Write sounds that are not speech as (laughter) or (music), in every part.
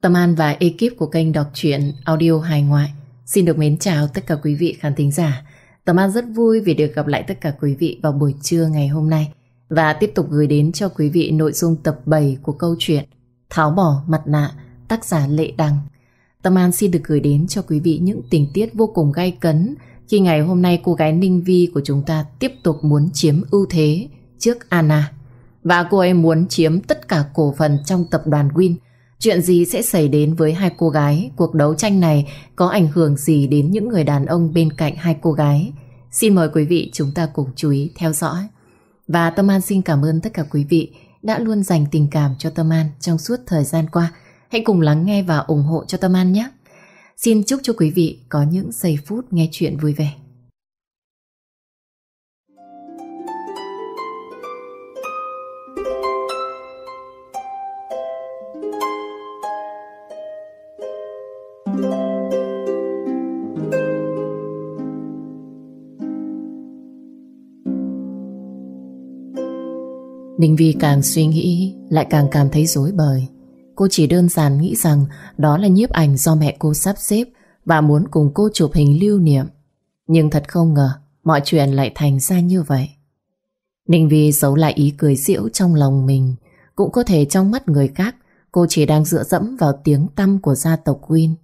Tâm An và ekip của kênh đọc truyện audio hài ngoại xin được mến chào tất cả quý vị khán thính giả. Tâm An rất vui vì được gặp lại tất cả quý vị vào buổi trưa ngày hôm nay và tiếp tục gửi đến cho quý vị nội dung tập 7 của câu chuyện Tháo bỏ mặt nạ, tác giả Lệ Đăng. Tâm An xin được gửi đến cho quý vị những tình tiết vô cùng gay cấn khi ngày hôm nay cô gái Ninh Vi của chúng ta tiếp tục muốn chiếm ưu thế trước Anna. Và cô ấy muốn chiếm tất cả cổ phần trong tập đoàn Win. Chuyện gì sẽ xảy đến với hai cô gái? Cuộc đấu tranh này có ảnh hưởng gì đến những người đàn ông bên cạnh hai cô gái? Xin mời quý vị chúng ta cùng chú ý theo dõi. Và Tâm An xin cảm ơn tất cả quý vị đã luôn dành tình cảm cho Tâm An trong suốt thời gian qua. Hãy cùng lắng nghe và ủng hộ cho Tâm An nhé. Xin chúc cho quý vị có những giây phút nghe chuyện vui vẻ. Ninh Vi càng suy nghĩ, lại càng cảm thấy rối bời. Cô chỉ đơn giản nghĩ rằng đó là nhiếp ảnh do mẹ cô sắp xếp và muốn cùng cô chụp hình lưu niệm. Nhưng thật không ngờ, mọi chuyện lại thành ra như vậy. Ninh Vi giấu lại ý cười diễu trong lòng mình. Cũng có thể trong mắt người khác, cô chỉ đang dựa dẫm vào tiếng tăm của gia tộc Win.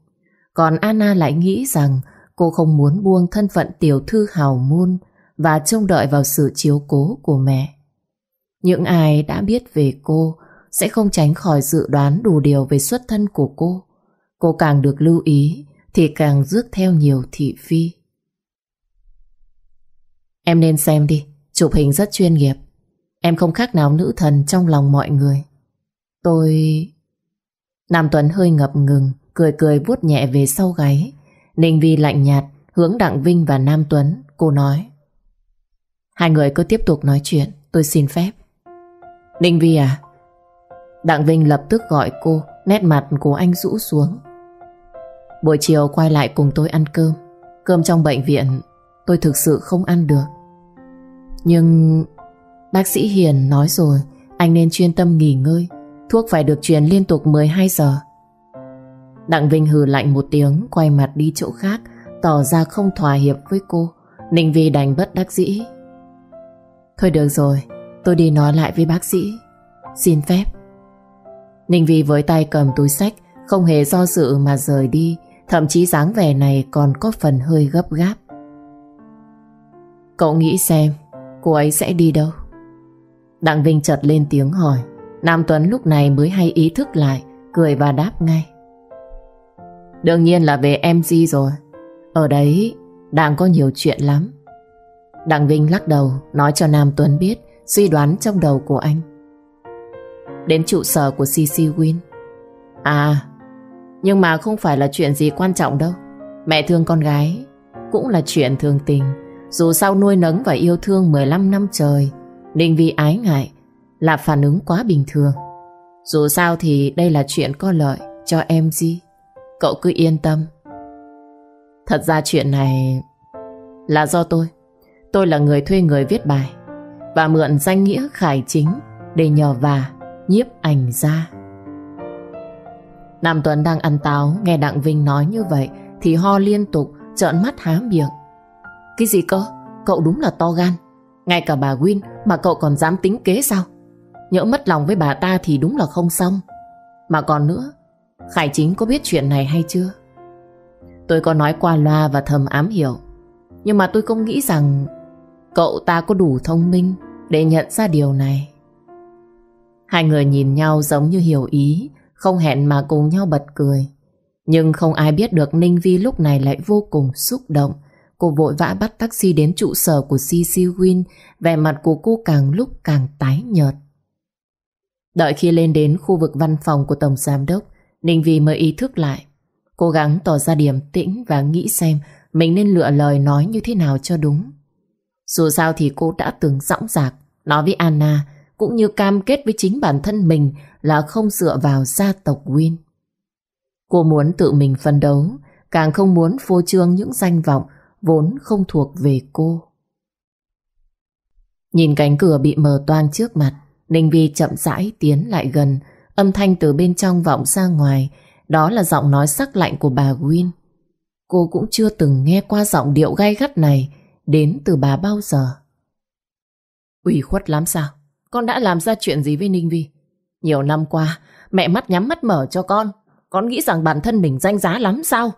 Còn Anna lại nghĩ rằng cô không muốn buông thân phận tiểu thư hào môn và trông đợi vào sự chiếu cố của mẹ. Những ai đã biết về cô sẽ không tránh khỏi dự đoán đủ điều về xuất thân của cô. Cô càng được lưu ý thì càng rước theo nhiều thị phi. Em nên xem đi, chụp hình rất chuyên nghiệp. Em không khác nào nữ thần trong lòng mọi người. Tôi... Nam Tuấn hơi ngập ngừng, cười cười vuốt nhẹ về sau gáy. Ninh Vi lạnh nhạt, hướng Đặng Vinh và Nam Tuấn, cô nói. Hai người cứ tiếp tục nói chuyện, tôi xin phép. Ninh Vi à? Đặng Vinh lập tức gọi cô, nét mặt của anh rũ xuống. Buổi chiều quay lại cùng tôi ăn cơm. Cơm trong bệnh viện tôi thực sự không ăn được. Nhưng bác sĩ Hiền nói rồi, anh nên chuyên tâm nghỉ ngơi. Thuốc phải được truyền liên tục 12 giờ. Đặng Vinh hừ lạnh một tiếng, quay mặt đi chỗ khác, tỏ ra không thỏa hiệp với cô. Ninh Vi đành bất đắc dĩ. Thôi được rồi, Tôi đi nói lại với bác sĩ. Xin phép. Ninh Vi với tay cầm túi sách, Không hề do dự mà rời đi. Thậm chí dáng vẻ này còn có phần hơi gấp gáp. Cậu nghĩ xem, Cô ấy sẽ đi đâu? Đặng Vinh chợt lên tiếng hỏi. Nam Tuấn lúc này mới hay ý thức lại, Cười và đáp ngay. Đương nhiên là về MG rồi. Ở đấy đang có nhiều chuyện lắm. Đặng Vinh lắc đầu, Nói cho Nam Tuấn biết suy đoán trong đầu của anh. Đến trụ sở của CC Win. À, nhưng mà không phải là chuyện gì quan trọng đâu. Mẹ thương con gái cũng là chuyện thường tình. Dù sao nuôi nấng và yêu thương 15 năm trời, Ninh Vi ái ngại là phản ứng quá bình thường. Dù sao thì đây là chuyện có lợi cho em gì. Cậu cứ yên tâm. Thật ra chuyện này là do tôi. Tôi là người thuê người viết bài và mượn danh nghĩa khải chính để nhờ và nhiếp ảnh ra. Nam Tuấn đang ăn táo nghe Đặng Vinh nói như vậy thì ho liên tục trợn mắt há miệng. Cái gì cơ? Cậu đúng là to gan. Ngay cả bà Win mà cậu còn dám tính kế sao? Nhỡ mất lòng với bà ta thì đúng là không xong. Mà còn nữa, Khải Chính có biết chuyện này hay chưa? Tôi có nói qua loa và thầm ám hiểu. Nhưng mà tôi không nghĩ rằng cậu ta có đủ thông minh để nhận ra điều này. Hai người nhìn nhau giống như hiểu ý, không hẹn mà cùng nhau bật cười. Nhưng không ai biết được Ninh Vi lúc này lại vô cùng xúc động. Cô vội vã bắt taxi đến trụ sở của CC Win, vẻ mặt của cô càng lúc càng tái nhợt. Đợi khi lên đến khu vực văn phòng của Tổng Giám Đốc, Ninh Vi mới ý thức lại. Cố gắng tỏ ra điềm tĩnh và nghĩ xem mình nên lựa lời nói như thế nào cho đúng. Dù sao thì cô đã từng dõng dạc nói với Anna cũng như cam kết với chính bản thân mình là không dựa vào gia tộc Win. Cô muốn tự mình phân đấu, càng không muốn phô trương những danh vọng vốn không thuộc về cô. Nhìn cánh cửa bị mờ toang trước mặt, Ninh Vi chậm rãi tiến lại gần, âm thanh từ bên trong vọng ra ngoài, đó là giọng nói sắc lạnh của bà Win. Cô cũng chưa từng nghe qua giọng điệu gay gắt này đến từ bà bao giờ. Ủy khuất lắm sao? Con đã làm ra chuyện gì với Ninh Vi? Nhiều năm qua, mẹ mắt nhắm mắt mở cho con. Con nghĩ rằng bản thân mình danh giá lắm sao?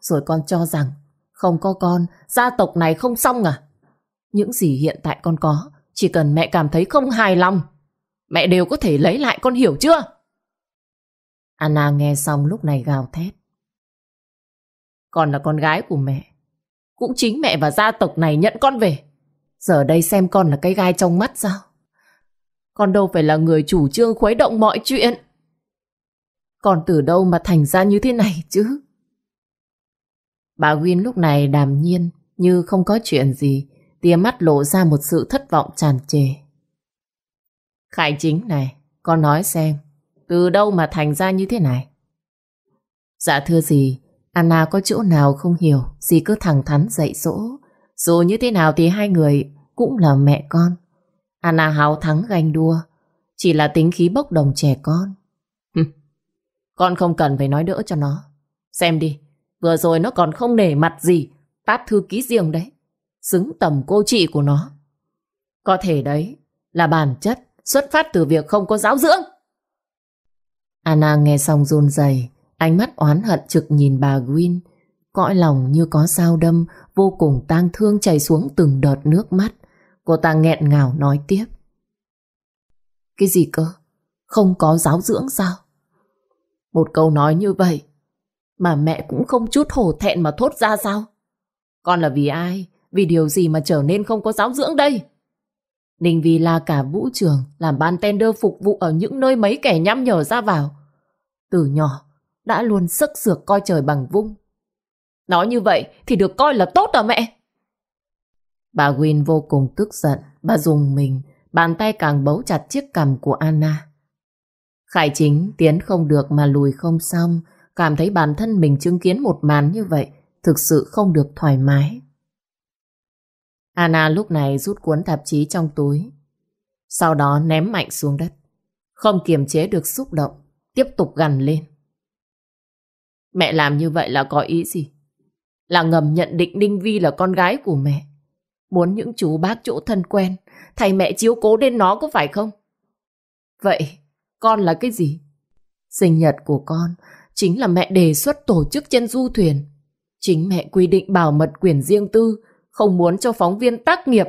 Rồi con cho rằng không có con, gia tộc này không xong à? Những gì hiện tại con có, chỉ cần mẹ cảm thấy không hài lòng, mẹ đều có thể lấy lại con hiểu chưa? Anna nghe xong lúc này gào thét. Con là con gái của mẹ. Cũng chính mẹ và gia tộc này nhận con về. Giờ đây xem con là cái gai trong mắt sao? Con đâu phải là người chủ trương khuấy động mọi chuyện. Con từ đâu mà thành ra như thế này chứ? Bà Win lúc này đàm nhiên như không có chuyện gì, tia mắt lộ ra một sự thất vọng tràn trề. Khải chính này, con nói xem, từ đâu mà thành ra như thế này? Dạ thưa gì, Anna có chỗ nào không hiểu, dì cứ thẳng thắn dạy dỗ. Dù như thế nào thì hai người cũng là mẹ con. Anna háo thắng ganh đua, chỉ là tính khí bốc đồng trẻ con. con không cần phải nói đỡ cho nó. Xem đi, vừa rồi nó còn không nể mặt gì, tát thư ký riêng đấy. Xứng tầm cô chị của nó. Có thể đấy là bản chất xuất phát từ việc không có giáo dưỡng. Anna nghe xong run rẩy, ánh mắt oán hận trực nhìn bà Gwyn, cõi lòng như có sao đâm, vô cùng tang thương chảy xuống từng đợt nước mắt. Cô ta nghẹn ngào nói tiếp. Cái gì cơ? Không có giáo dưỡng sao? Một câu nói như vậy mà mẹ cũng không chút hổ thẹn mà thốt ra sao? Con là vì ai? Vì điều gì mà trở nên không có giáo dưỡng đây? Ninh Vi là cả vũ trường làm ban tender phục vụ ở những nơi mấy kẻ nhăm nhở ra vào. Từ nhỏ đã luôn sức sược coi trời bằng vung. Nói như vậy thì được coi là tốt à mẹ? Bà Win vô cùng tức giận, bà dùng mình, bàn tay càng bấu chặt chiếc cằm của Anna. Khải chính tiến không được mà lùi không xong, cảm thấy bản thân mình chứng kiến một màn như vậy, thực sự không được thoải mái. Anna lúc này rút cuốn tạp chí trong túi, sau đó ném mạnh xuống đất. Không kiềm chế được xúc động, tiếp tục gằn lên. Mẹ làm như vậy là có ý gì? Là ngầm nhận định Ninh Vi là con gái của mẹ. Muốn những chú bác chỗ thân quen, thầy mẹ chiếu cố đến nó có phải không? Vậy, con là cái gì? Sinh nhật của con chính là mẹ đề xuất tổ chức trên du thuyền. Chính mẹ quy định bảo mật quyền riêng tư, không muốn cho phóng viên tác nghiệp.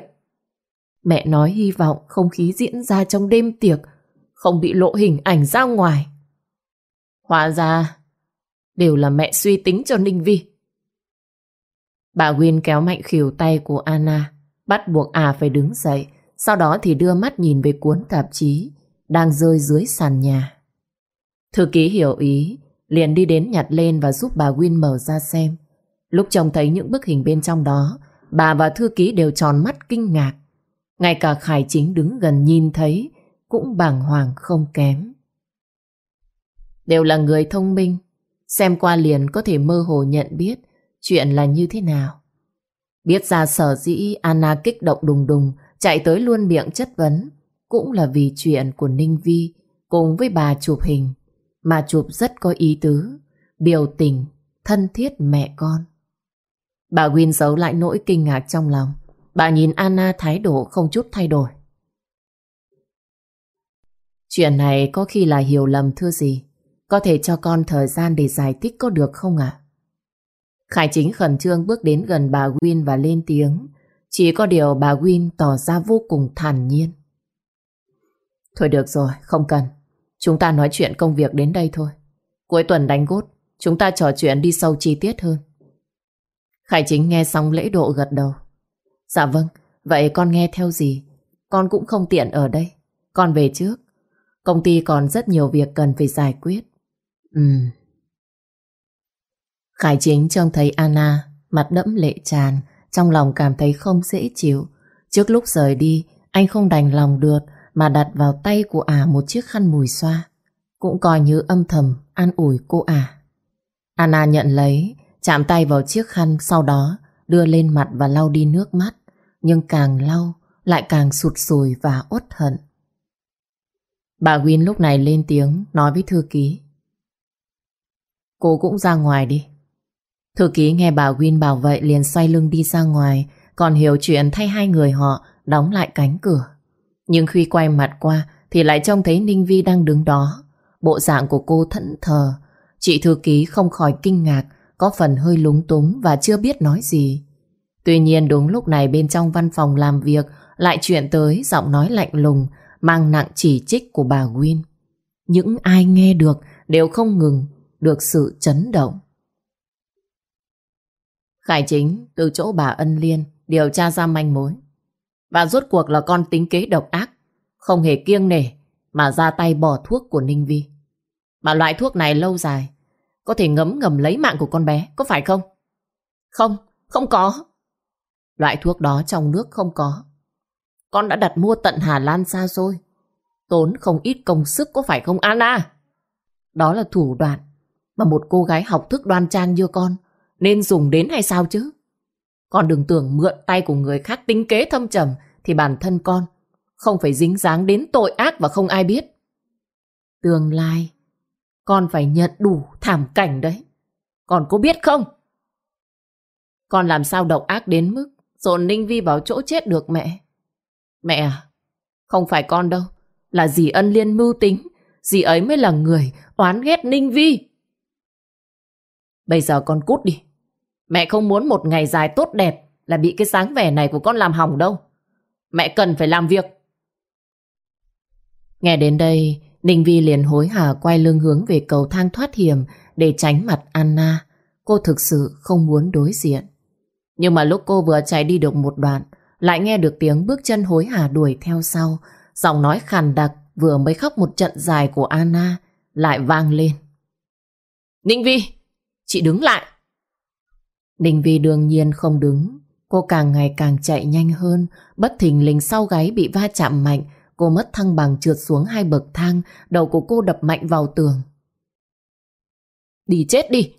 Mẹ nói hy vọng không khí diễn ra trong đêm tiệc, không bị lộ hình ảnh ra ngoài. Hóa ra, đều là mẹ suy tính cho Ninh Vi. Bà Nguyên kéo mạnh khỉu tay của Anna, bắt buộc à phải đứng dậy, sau đó thì đưa mắt nhìn về cuốn tạp chí đang rơi dưới sàn nhà. Thư ký hiểu ý, liền đi đến nhặt lên và giúp bà Win mở ra xem. Lúc trông thấy những bức hình bên trong đó, bà và thư ký đều tròn mắt kinh ngạc. Ngay cả Khải Chính đứng gần nhìn thấy, cũng bàng hoàng không kém. Đều là người thông minh, xem qua liền có thể mơ hồ nhận biết chuyện là như thế nào. Biết ra sở dĩ Anna kích động đùng đùng, chạy tới luôn miệng chất vấn, cũng là vì chuyện của Ninh Vi cùng với bà chụp hình, mà chụp rất có ý tứ, biểu tình, thân thiết mẹ con. Bà Win giấu lại nỗi kinh ngạc trong lòng, bà nhìn Anna thái độ không chút thay đổi. Chuyện này có khi là hiểu lầm thưa gì, có thể cho con thời gian để giải thích có được không ạ? Khải chính khẩn trương bước đến gần bà Win và lên tiếng. Chỉ có điều bà Win tỏ ra vô cùng thản nhiên. Thôi được rồi, không cần. Chúng ta nói chuyện công việc đến đây thôi. Cuối tuần đánh gốt, chúng ta trò chuyện đi sâu chi tiết hơn. Khải chính nghe xong lễ độ gật đầu. Dạ vâng, vậy con nghe theo gì? Con cũng không tiện ở đây. Con về trước. Công ty còn rất nhiều việc cần phải giải quyết. Ừ. Khải chính trông thấy Anna mặt đẫm lệ tràn, trong lòng cảm thấy không dễ chịu. Trước lúc rời đi, anh không đành lòng được mà đặt vào tay của ả một chiếc khăn mùi xoa. Cũng coi như âm thầm an ủi cô ả. Anna nhận lấy, chạm tay vào chiếc khăn sau đó đưa lên mặt và lau đi nước mắt. Nhưng càng lau, lại càng sụt sùi và uất hận. Bà Win lúc này lên tiếng nói với thư ký. Cô cũng ra ngoài đi. Thư ký nghe bà Win bảo vậy liền xoay lưng đi ra ngoài, còn hiểu chuyện thay hai người họ đóng lại cánh cửa. Nhưng khi quay mặt qua thì lại trông thấy Ninh Vi đang đứng đó. Bộ dạng của cô thẫn thờ. Chị thư ký không khỏi kinh ngạc, có phần hơi lúng túng và chưa biết nói gì. Tuy nhiên đúng lúc này bên trong văn phòng làm việc lại chuyện tới giọng nói lạnh lùng, mang nặng chỉ trích của bà Win. Những ai nghe được đều không ngừng được sự chấn động. Khải chính từ chỗ bà Ân Liên điều tra ra manh mối. Và rốt cuộc là con tính kế độc ác, không hề kiêng nể mà ra tay bỏ thuốc của Ninh Vi. Mà loại thuốc này lâu dài có thể ngấm ngầm lấy mạng của con bé, có phải không? Không, không có. Loại thuốc đó trong nước không có. Con đã đặt mua tận Hà Lan xa xôi. Tốn không ít công sức có phải không Anna? Đó là thủ đoạn mà một cô gái học thức đoan trang như con nên dùng đến hay sao chứ? Con đừng tưởng mượn tay của người khác tính kế thâm trầm thì bản thân con không phải dính dáng đến tội ác và không ai biết. Tương lai, con phải nhận đủ thảm cảnh đấy. Con có biết không? Con làm sao độc ác đến mức dồn Ninh Vi vào chỗ chết được mẹ? Mẹ à, không phải con đâu, là dì ân liên mưu tính, dì ấy mới là người oán ghét Ninh Vi. Bây giờ con cút đi. Mẹ không muốn một ngày dài tốt đẹp là bị cái sáng vẻ này của con làm hỏng đâu. Mẹ cần phải làm việc. Nghe đến đây, Ninh Vi liền hối hả quay lưng hướng về cầu thang thoát hiểm để tránh mặt Anna. Cô thực sự không muốn đối diện. Nhưng mà lúc cô vừa chạy đi được một đoạn, lại nghe được tiếng bước chân hối hả đuổi theo sau. Giọng nói khàn đặc vừa mới khóc một trận dài của Anna lại vang lên. Ninh Vi, chị đứng lại. Ninh Vi đương nhiên không đứng. Cô càng ngày càng chạy nhanh hơn, bất thình lình sau gáy bị va chạm mạnh, cô mất thăng bằng trượt xuống hai bậc thang, đầu của cô đập mạnh vào tường. Đi chết đi!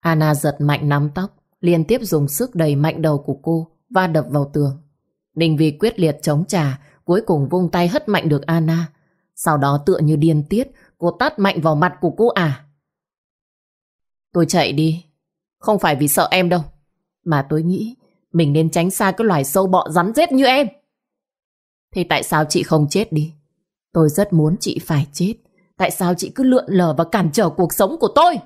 Anna giật mạnh nắm tóc, liên tiếp dùng sức đẩy mạnh đầu của cô, va đập vào tường. Ninh Vi quyết liệt chống trả, cuối cùng vung tay hất mạnh được Anna. Sau đó tựa như điên tiết, cô tát mạnh vào mặt của cô à. Tôi chạy đi, không phải vì sợ em đâu, mà tôi nghĩ mình nên tránh xa cái loài sâu bọ rắn rết như em. Thế tại sao chị không chết đi? Tôi rất muốn chị phải chết. Tại sao chị cứ lượn lờ và cản trở cuộc sống của tôi?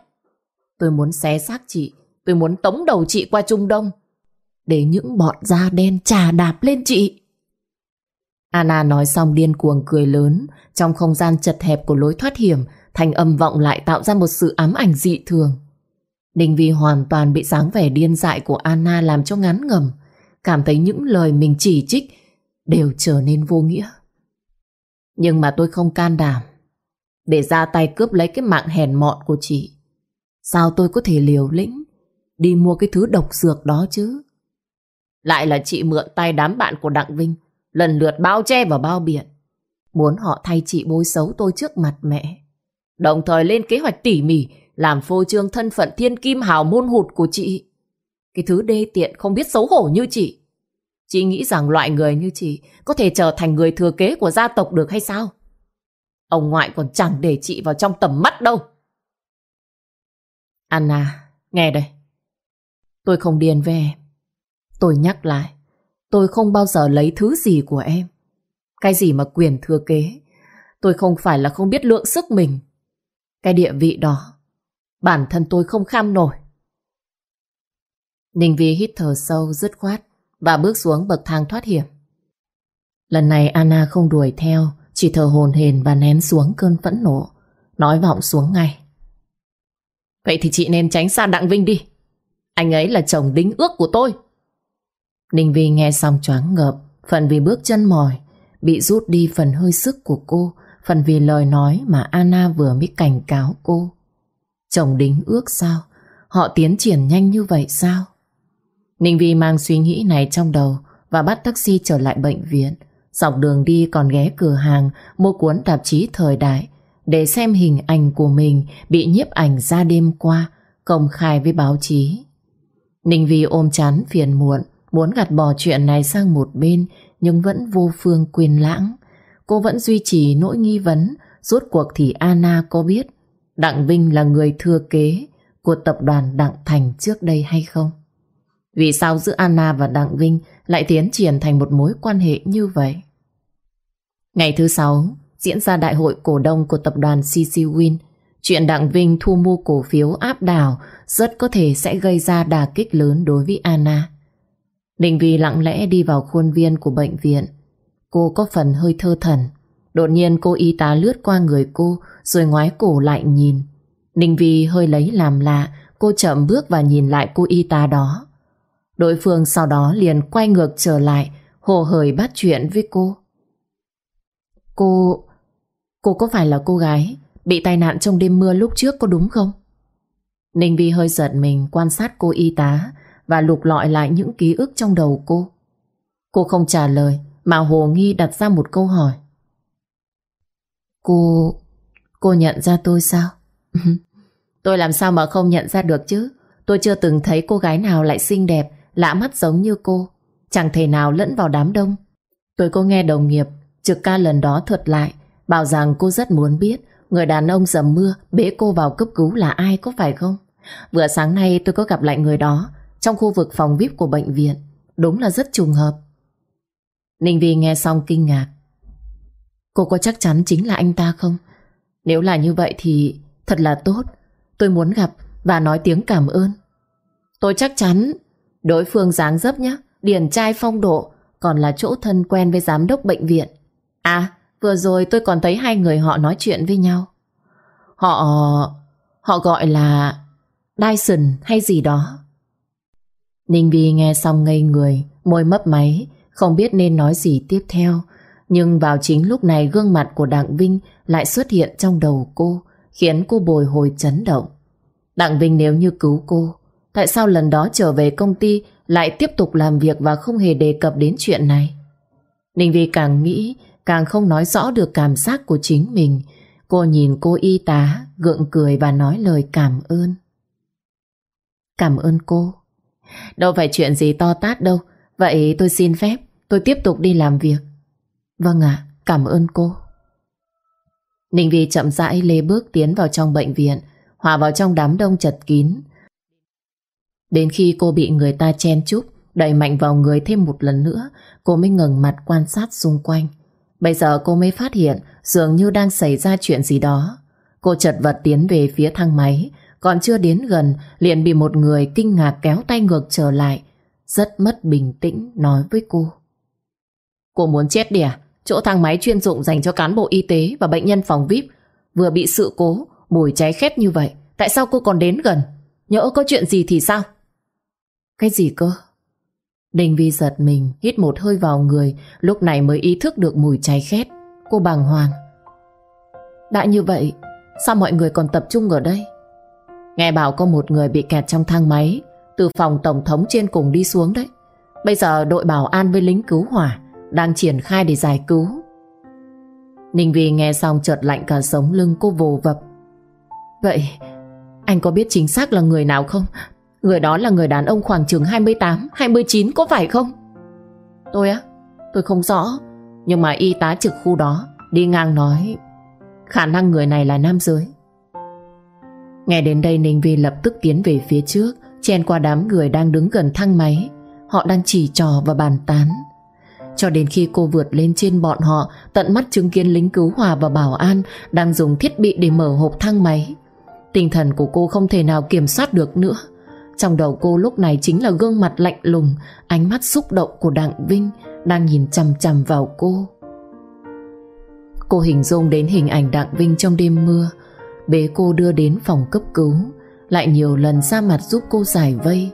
Tôi muốn xé xác chị. Tôi muốn tống đầu chị qua Trung Đông. Để những bọn da đen trà đạp lên chị. Anna nói xong điên cuồng cười lớn. Trong không gian chật hẹp của lối thoát hiểm, thành âm vọng lại tạo ra một sự ám ảnh dị thường. Ninh Vi hoàn toàn bị dáng vẻ điên dại của Anna làm cho ngán ngầm. Cảm thấy những lời mình chỉ trích đều trở nên vô nghĩa. Nhưng mà tôi không can đảm để ra tay cướp lấy cái mạng hèn mọn của chị. Sao tôi có thể liều lĩnh đi mua cái thứ độc dược đó chứ? Lại là chị mượn tay đám bạn của Đặng Vinh, lần lượt bao che và bao biện. Muốn họ thay chị bôi xấu tôi trước mặt mẹ. Đồng thời lên kế hoạch tỉ mỉ làm phô trương thân phận thiên kim hào môn hụt của chị. Cái thứ đê tiện không biết xấu hổ như chị. Chị nghĩ rằng loại người như chị có thể trở thành người thừa kế của gia tộc được hay sao? Ông ngoại còn chẳng để chị vào trong tầm mắt đâu. Anna, nghe đây. Tôi không điền về. em. Tôi nhắc lại, tôi không bao giờ lấy thứ gì của em. Cái gì mà quyền thừa kế, tôi không phải là không biết lượng sức mình. Cái địa vị đó Bản thân tôi không kham nổi. Ninh Vi hít thở sâu, dứt khoát và bước xuống bậc thang thoát hiểm. Lần này Anna không đuổi theo, chỉ thở hồn hền và nén xuống cơn phẫn nộ, nói vọng xuống ngay. Vậy thì chị nên tránh xa Đặng Vinh đi. Anh ấy là chồng đính ước của tôi. Ninh Vi nghe xong choáng ngợp, phần vì bước chân mỏi, bị rút đi phần hơi sức của cô, phần vì lời nói mà Anna vừa mới cảnh cáo cô. Chồng đính ước sao? Họ tiến triển nhanh như vậy sao? Ninh Vi mang suy nghĩ này trong đầu và bắt taxi trở lại bệnh viện. Dọc đường đi còn ghé cửa hàng, mua cuốn tạp chí thời đại để xem hình ảnh của mình bị nhiếp ảnh ra đêm qua, công khai với báo chí. Ninh Vi ôm chán phiền muộn, muốn gạt bỏ chuyện này sang một bên, nhưng vẫn vô phương quên lãng. Cô vẫn duy trì nỗi nghi vấn, rốt cuộc thì Anna có biết Đặng Vinh là người thừa kế của tập đoàn Đặng Thành trước đây hay không? Vì sao giữa Anna và Đặng Vinh lại tiến triển thành một mối quan hệ như vậy? Ngày thứ sáu, diễn ra đại hội cổ đông của tập đoàn CC Win. Chuyện Đặng Vinh thu mua cổ phiếu áp đảo rất có thể sẽ gây ra đà kích lớn đối với Anna. định Vi lặng lẽ đi vào khuôn viên của bệnh viện. Cô có phần hơi thơ thần. Đột nhiên cô y tá lướt qua người cô rồi ngoái cổ lại nhìn. Ninh Vi hơi lấy làm lạ, cô chậm bước và nhìn lại cô y tá đó. Đối phương sau đó liền quay ngược trở lại, hồ hởi bắt chuyện với cô. Cô... cô có phải là cô gái bị tai nạn trong đêm mưa lúc trước có đúng không? Ninh Vi hơi giật mình quan sát cô y tá và lục lọi lại những ký ức trong đầu cô. Cô không trả lời mà Hồ Nghi đặt ra một câu hỏi. Cô... cô nhận ra tôi sao? (laughs) tôi làm sao mà không nhận ra được chứ? Tôi chưa từng thấy cô gái nào lại xinh đẹp, lạ mắt giống như cô. Chẳng thể nào lẫn vào đám đông. Tôi có nghe đồng nghiệp trực ca lần đó thuật lại, bảo rằng cô rất muốn biết người đàn ông dầm mưa bế cô vào cấp cứu là ai có phải không? Vừa sáng nay tôi có gặp lại người đó trong khu vực phòng VIP của bệnh viện. Đúng là rất trùng hợp. Ninh Vi nghe xong kinh ngạc. Cô có chắc chắn chính là anh ta không? Nếu là như vậy thì thật là tốt. Tôi muốn gặp và nói tiếng cảm ơn. Tôi chắc chắn đối phương dáng dấp nhé, điển trai phong độ, còn là chỗ thân quen với giám đốc bệnh viện. À, vừa rồi tôi còn thấy hai người họ nói chuyện với nhau. Họ... họ gọi là Dyson hay gì đó. Ninh Vi nghe xong ngây người, môi mấp máy, không biết nên nói gì tiếp theo. Nhưng vào chính lúc này gương mặt của Đặng Vinh lại xuất hiện trong đầu cô, khiến cô bồi hồi chấn động. Đặng Vinh nếu như cứu cô, tại sao lần đó trở về công ty lại tiếp tục làm việc và không hề đề cập đến chuyện này? Ninh Vi càng nghĩ, càng không nói rõ được cảm giác của chính mình. Cô nhìn cô y tá, gượng cười và nói lời cảm ơn. Cảm ơn cô. Đâu phải chuyện gì to tát đâu. Vậy tôi xin phép, tôi tiếp tục đi làm việc. Vâng ạ, cảm ơn cô. Ninh Vi chậm rãi lê bước tiến vào trong bệnh viện, hòa vào trong đám đông chật kín. Đến khi cô bị người ta chen chúc, đẩy mạnh vào người thêm một lần nữa, cô mới ngừng mặt quan sát xung quanh. Bây giờ cô mới phát hiện dường như đang xảy ra chuyện gì đó. Cô chật vật tiến về phía thang máy, còn chưa đến gần liền bị một người kinh ngạc kéo tay ngược trở lại, rất mất bình tĩnh nói với cô. Cô muốn chết đi à? Chỗ thang máy chuyên dụng dành cho cán bộ y tế và bệnh nhân phòng VIP vừa bị sự cố, mùi cháy khét như vậy. Tại sao cô còn đến gần? Nhỡ có chuyện gì thì sao? Cái gì cơ? Đình Vi giật mình, hít một hơi vào người, lúc này mới ý thức được mùi cháy khét. Cô bàng hoàng. Đã như vậy, sao mọi người còn tập trung ở đây? Nghe bảo có một người bị kẹt trong thang máy, từ phòng tổng thống trên cùng đi xuống đấy. Bây giờ đội bảo an với lính cứu hỏa đang triển khai để giải cứu. Ninh Vi nghe xong chợt lạnh cả sống lưng cô vồ vập. Vậy, anh có biết chính xác là người nào không? Người đó là người đàn ông khoảng chừng 28, 29 có phải không? Tôi á, tôi không rõ. Nhưng mà y tá trực khu đó đi ngang nói khả năng người này là nam giới. Nghe đến đây Ninh Vi lập tức tiến về phía trước, chen qua đám người đang đứng gần thang máy. Họ đang chỉ trò và bàn tán. Cho đến khi cô vượt lên trên bọn họ, tận mắt chứng kiến lính cứu hỏa và bảo an đang dùng thiết bị để mở hộp thang máy. Tinh thần của cô không thể nào kiểm soát được nữa. Trong đầu cô lúc này chính là gương mặt lạnh lùng, ánh mắt xúc động của Đặng Vinh đang nhìn chằm chằm vào cô. Cô hình dung đến hình ảnh Đặng Vinh trong đêm mưa, bế cô đưa đến phòng cấp cứu, lại nhiều lần ra mặt giúp cô giải vây.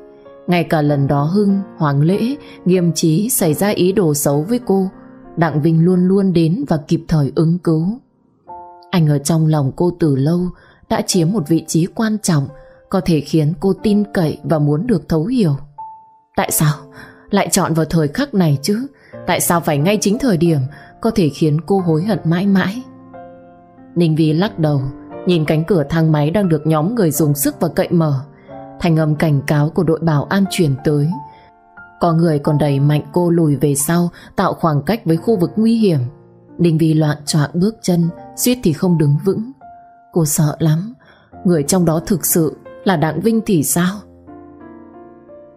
Ngay cả lần đó Hưng, Hoàng Lễ, nghiêm trí xảy ra ý đồ xấu với cô, Đặng Vinh luôn luôn đến và kịp thời ứng cứu. Anh ở trong lòng cô từ lâu đã chiếm một vị trí quan trọng có thể khiến cô tin cậy và muốn được thấu hiểu. Tại sao lại chọn vào thời khắc này chứ? Tại sao phải ngay chính thời điểm có thể khiến cô hối hận mãi mãi? Ninh Vi lắc đầu, nhìn cánh cửa thang máy đang được nhóm người dùng sức và cậy mở. Thành âm cảnh cáo của đội bảo an truyền tới. Có người còn đẩy mạnh cô lùi về sau, tạo khoảng cách với khu vực nguy hiểm. Đinh Vi loạn choạng bước chân, suýt thì không đứng vững. Cô sợ lắm, Người trong đó thực sự là Đặng Vinh thì sao?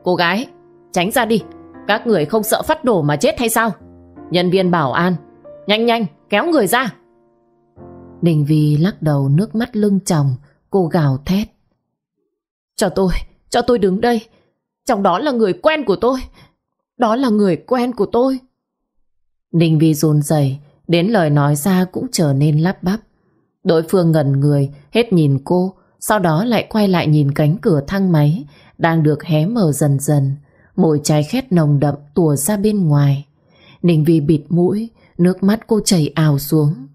Cô gái, tránh ra đi. Các người không sợ phát đổ mà chết hay sao? Nhân viên bảo an, nhanh nhanh, kéo người ra. đình Vi lắc đầu nước mắt lưng chồng. cô gào thét. Cho tôi, cho tôi đứng đây. Trong đó là người quen của tôi. Đó là người quen của tôi. Ninh Vi run rẩy, đến lời nói ra cũng trở nên lắp bắp. Đối phương ngẩn người, hết nhìn cô, sau đó lại quay lại nhìn cánh cửa thang máy đang được hé mở dần dần. Mùi trái khét nồng đậm tùa ra bên ngoài. Ninh Vi bịt mũi, nước mắt cô chảy ào xuống.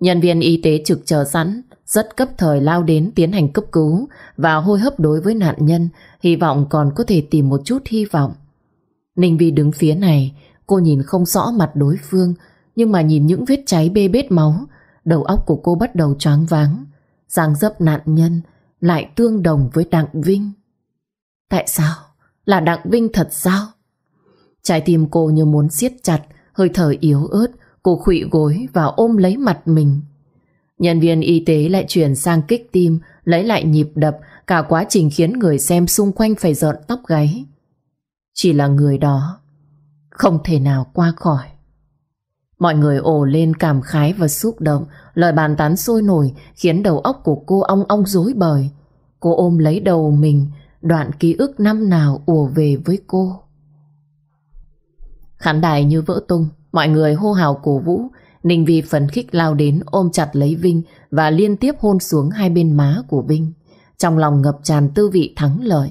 Nhân viên y tế trực chờ sẵn, rất cấp thời lao đến tiến hành cấp cứu và hôi hấp đối với nạn nhân, hy vọng còn có thể tìm một chút hy vọng. Ninh Vi đứng phía này, cô nhìn không rõ mặt đối phương, nhưng mà nhìn những vết cháy bê bết máu, đầu óc của cô bắt đầu choáng váng. Giang dấp nạn nhân lại tương đồng với Đặng Vinh. Tại sao? Là Đặng Vinh thật sao? Trái tim cô như muốn siết chặt, hơi thở yếu ớt, cô khụy gối và ôm lấy mặt mình. Nhân viên y tế lại chuyển sang kích tim, lấy lại nhịp đập, cả quá trình khiến người xem xung quanh phải rợn tóc gáy. Chỉ là người đó không thể nào qua khỏi. Mọi người ồ lên cảm khái và xúc động, lời bàn tán sôi nổi khiến đầu óc của cô ong ong rối bời. Cô ôm lấy đầu mình, đoạn ký ức năm nào ùa về với cô. Khán đài như vỡ tung, mọi người hô hào cổ vũ, Ninh Vi phấn khích lao đến ôm chặt lấy Vinh và liên tiếp hôn xuống hai bên má của Vinh. Trong lòng ngập tràn tư vị thắng lợi.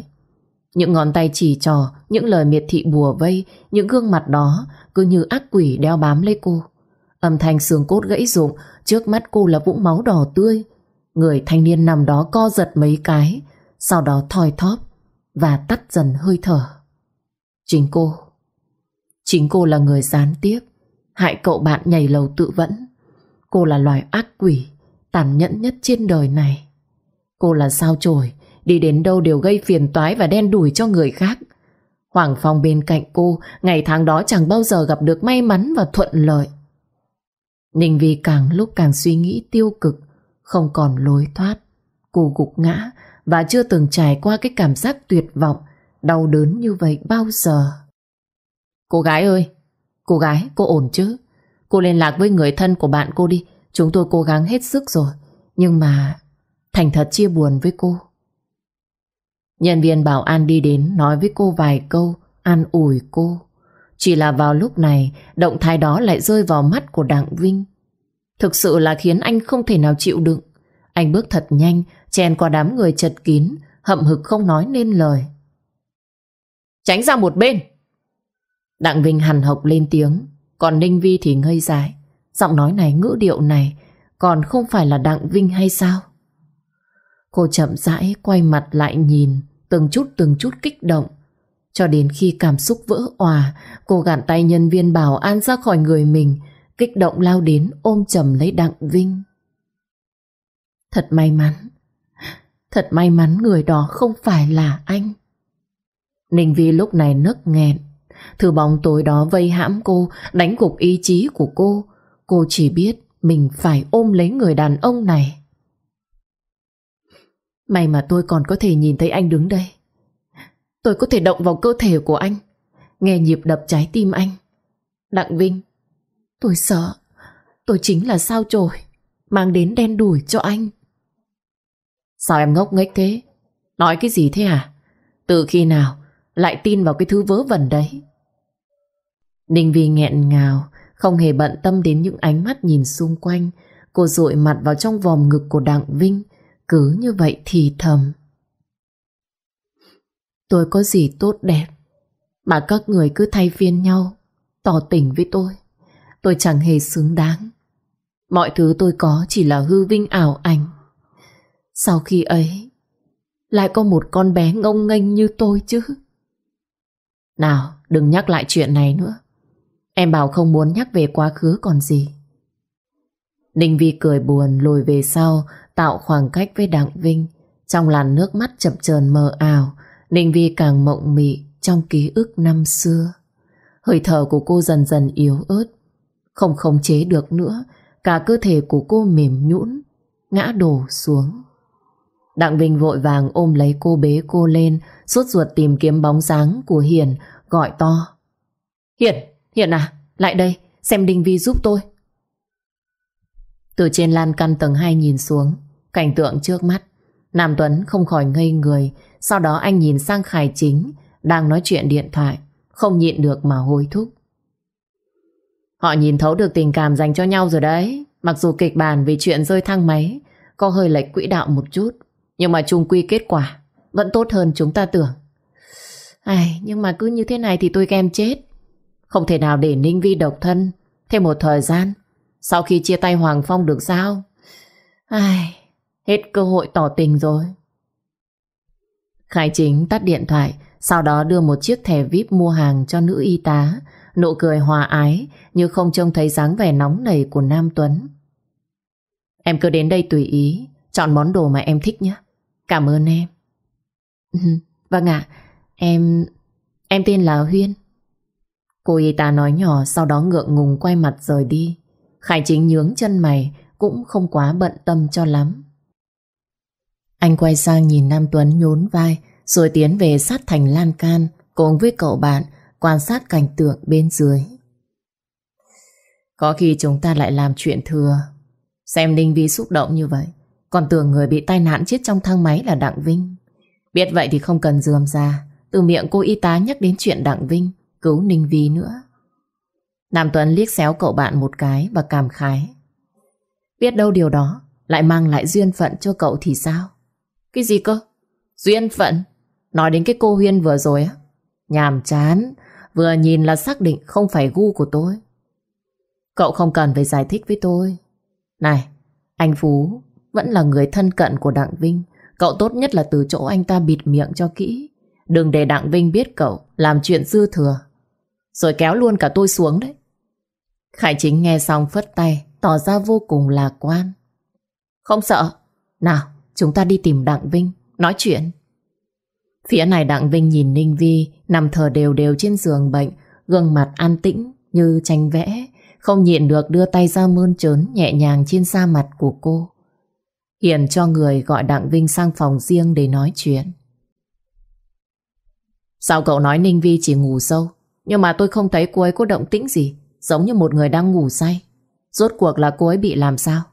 Những ngón tay chỉ trò, những lời miệt thị bùa vây, những gương mặt đó cứ như ác quỷ đeo bám lấy cô. Âm thanh xương cốt gãy rụng, trước mắt cô là vũng máu đỏ tươi. Người thanh niên nằm đó co giật mấy cái, sau đó thoi thóp và tắt dần hơi thở. Chính cô, chính cô là người gián tiếp, hại cậu bạn nhảy lầu tự vẫn. Cô là loài ác quỷ, tàn nhẫn nhất trên đời này. Cô là sao chổi, đi đến đâu đều gây phiền toái và đen đủi cho người khác. Hoàng Phong bên cạnh cô, ngày tháng đó chẳng bao giờ gặp được may mắn và thuận lợi. Ninh Vi càng lúc càng suy nghĩ tiêu cực, không còn lối thoát. Cô gục ngã và chưa từng trải qua cái cảm giác tuyệt vọng, đau đớn như vậy bao giờ. Cô gái ơi, cô gái, cô ổn chứ? Cô liên lạc với người thân của bạn cô đi, chúng tôi cố gắng hết sức rồi. Nhưng mà thành thật chia buồn với cô. Nhân viên bảo an đi đến nói với cô vài câu, an ủi cô. Chỉ là vào lúc này, động thái đó lại rơi vào mắt của Đặng Vinh. Thực sự là khiến anh không thể nào chịu đựng. Anh bước thật nhanh, chen qua đám người chật kín, hậm hực không nói nên lời. Tránh ra một bên! Đặng Vinh hằn học lên tiếng, còn Ninh Vi thì ngây dại Giọng nói này, ngữ điệu này, còn không phải là Đặng Vinh hay sao? Cô chậm rãi quay mặt lại nhìn, từng chút từng chút kích động. Cho đến khi cảm xúc vỡ òa, cô gạn tay nhân viên bảo an ra khỏi người mình, kích động lao đến ôm chầm lấy Đặng Vinh. Thật may mắn, thật may mắn người đó không phải là anh. Ninh Vi lúc này nức nghẹn, thứ bóng tối đó vây hãm cô, đánh gục ý chí của cô. Cô chỉ biết mình phải ôm lấy người đàn ông này. May mà tôi còn có thể nhìn thấy anh đứng đây. Tôi có thể động vào cơ thể của anh, nghe nhịp đập trái tim anh. Đặng Vinh, tôi sợ, tôi chính là sao chổi, mang đến đen đủi cho anh. Sao em ngốc nghếch thế? Nói cái gì thế hả? Từ khi nào lại tin vào cái thứ vớ vẩn đấy? Ninh Vi nghẹn ngào, không hề bận tâm đến những ánh mắt nhìn xung quanh. Cô dội mặt vào trong vòng ngực của Đặng Vinh, cứ như vậy thì thầm. Tôi có gì tốt đẹp mà các người cứ thay phiên nhau tỏ tình với tôi. Tôi chẳng hề xứng đáng. Mọi thứ tôi có chỉ là hư vinh ảo ảnh. Sau khi ấy, lại có một con bé ngông nghênh như tôi chứ. Nào, đừng nhắc lại chuyện này nữa. Em bảo không muốn nhắc về quá khứ còn gì. Ninh Vi cười buồn lùi về sau, tạo khoảng cách với Đặng Vinh. Trong làn nước mắt chập chờn mờ ảo, Ninh Vi càng mộng mị trong ký ức năm xưa. Hơi thở của cô dần dần yếu ớt, không khống chế được nữa, cả cơ thể của cô mềm nhũn, ngã đổ xuống. Đặng Vinh vội vàng ôm lấy cô bế cô lên, suốt ruột tìm kiếm bóng dáng của Hiền, gọi to. Hiền, Hiện à, lại đây, xem Đinh Vi giúp tôi. Từ trên lan căn tầng 2 nhìn xuống, cảnh tượng trước mắt, Nam Tuấn không khỏi ngây người, sau đó anh nhìn sang Khải Chính, đang nói chuyện điện thoại, không nhịn được mà hối thúc. Họ nhìn thấu được tình cảm dành cho nhau rồi đấy, mặc dù kịch bản vì chuyện rơi thang máy có hơi lệch quỹ đạo một chút, nhưng mà chung quy kết quả vẫn tốt hơn chúng ta tưởng. Ai, nhưng mà cứ như thế này thì tôi ghen chết. Không thể nào để Ninh Vi độc thân thêm một thời gian sau khi chia tay Hoàng Phong được sao? Ai, hết cơ hội tỏ tình rồi. Khải Chính tắt điện thoại, sau đó đưa một chiếc thẻ VIP mua hàng cho nữ y tá, nụ cười hòa ái như không trông thấy dáng vẻ nóng nảy của Nam Tuấn. Em cứ đến đây tùy ý, chọn món đồ mà em thích nhé. Cảm ơn em. Ừ, vâng ạ, em... em tên là Huyên. Cô y tá nói nhỏ, sau đó ngượng ngùng quay mặt rời đi. Khải chính nhướng chân mày, cũng không quá bận tâm cho lắm. Anh quay sang nhìn Nam Tuấn nhún vai, rồi tiến về sát thành lan can, cùng với cậu bạn, quan sát cảnh tượng bên dưới. Có khi chúng ta lại làm chuyện thừa. Xem Ninh Vi xúc động như vậy, còn tưởng người bị tai nạn chết trong thang máy là Đặng Vinh. Biết vậy thì không cần dườm ra từ miệng cô y tá nhắc đến chuyện Đặng Vinh cứu Ninh Vi nữa. Nam Tuấn liếc xéo cậu bạn một cái và cảm khái. Biết đâu điều đó lại mang lại duyên phận cho cậu thì sao? Cái gì cơ? Duyên phận? Nói đến cái cô Huyên vừa rồi á. Nhàm chán, vừa nhìn là xác định không phải gu của tôi. Cậu không cần phải giải thích với tôi. Này, anh Phú vẫn là người thân cận của Đặng Vinh. Cậu tốt nhất là từ chỗ anh ta bịt miệng cho kỹ. Đừng để Đặng Vinh biết cậu làm chuyện dư thừa. Rồi kéo luôn cả tôi xuống đấy. Khải Chính nghe xong phất tay, tỏ ra vô cùng lạc quan. Không sợ. Nào, chúng ta đi tìm Đặng Vinh, nói chuyện. Phía này Đặng Vinh nhìn Ninh Vi nằm thở đều đều trên giường bệnh, gương mặt an tĩnh như tranh vẽ, không nhịn được đưa tay ra mơn trớn nhẹ nhàng trên da mặt của cô. Hiền cho người gọi Đặng Vinh sang phòng riêng để nói chuyện. Sao cậu nói Ninh Vi chỉ ngủ sâu, nhưng mà tôi không thấy cô ấy có động tĩnh gì, giống như một người đang ngủ say. Rốt cuộc là cô ấy bị làm sao?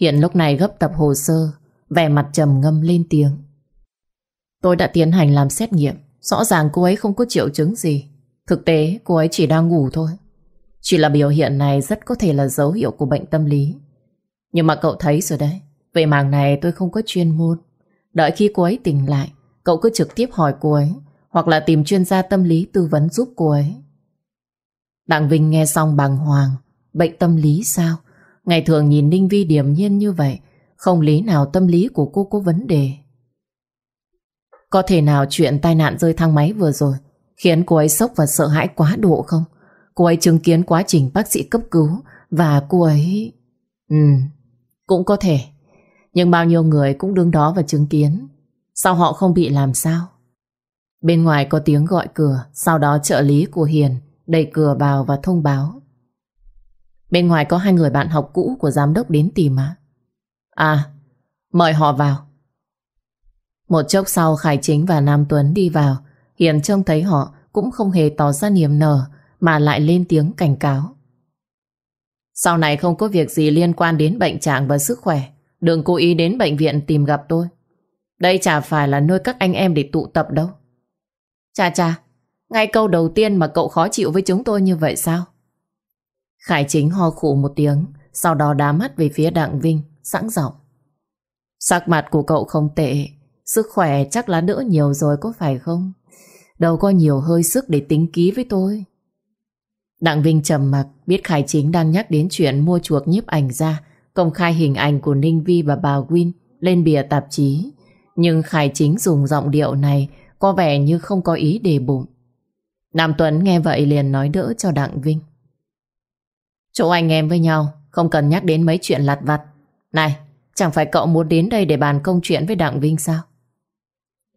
Hiện lúc này gấp tập hồ sơ, vẻ mặt trầm ngâm lên tiếng. Tôi đã tiến hành làm xét nghiệm, rõ ràng cô ấy không có triệu chứng gì. Thực tế cô ấy chỉ đang ngủ thôi. Chỉ là biểu hiện này rất có thể là dấu hiệu của bệnh tâm lý. Nhưng mà cậu thấy rồi đấy, về mảng này tôi không có chuyên môn. Đợi khi cô ấy tỉnh lại, cậu cứ trực tiếp hỏi cô ấy, hoặc là tìm chuyên gia tâm lý tư vấn giúp cô ấy. Đặng Vinh nghe xong bàng hoàng, bệnh tâm lý sao? Ngày thường nhìn Ninh Vi điềm nhiên như vậy, không lý nào tâm lý của cô có vấn đề. Có thể nào chuyện tai nạn rơi thang máy vừa rồi khiến cô ấy sốc và sợ hãi quá độ không? Cô ấy chứng kiến quá trình bác sĩ cấp cứu và cô ấy... Ừ, cũng có thể. Nhưng bao nhiêu người cũng đứng đó và chứng kiến. Sao họ không bị làm sao? Bên ngoài có tiếng gọi cửa, sau đó trợ lý của Hiền đẩy cửa vào và thông báo. Bên ngoài có hai người bạn học cũ của giám đốc đến tìm à? À, mời họ vào. Một chốc sau Khải Chính và Nam Tuấn đi vào, Hiền trông thấy họ cũng không hề tỏ ra niềm nở mà lại lên tiếng cảnh cáo. Sau này không có việc gì liên quan đến bệnh trạng và sức khỏe, đừng cố ý đến bệnh viện tìm gặp tôi. Đây chả phải là nơi các anh em để tụ tập đâu. Chà chà, ngay câu đầu tiên mà cậu khó chịu với chúng tôi như vậy sao? Khải chính ho khủ một tiếng, sau đó đá mắt về phía Đặng Vinh, sẵn giọng. Sắc mặt của cậu không tệ, sức khỏe chắc là đỡ nhiều rồi có phải không? Đâu có nhiều hơi sức để tính ký với tôi. Đặng Vinh trầm mặc biết Khải Chính đang nhắc đến chuyện mua chuộc nhiếp ảnh ra, công khai hình ảnh của Ninh Vi và bà Win lên bìa tạp chí. Nhưng Khải Chính dùng giọng điệu này có vẻ như không có ý đề bụng. Nam Tuấn nghe vậy liền nói đỡ cho Đặng Vinh. Chỗ anh em với nhau, không cần nhắc đến mấy chuyện lặt vặt. Này, chẳng phải cậu muốn đến đây để bàn công chuyện với Đặng Vinh sao?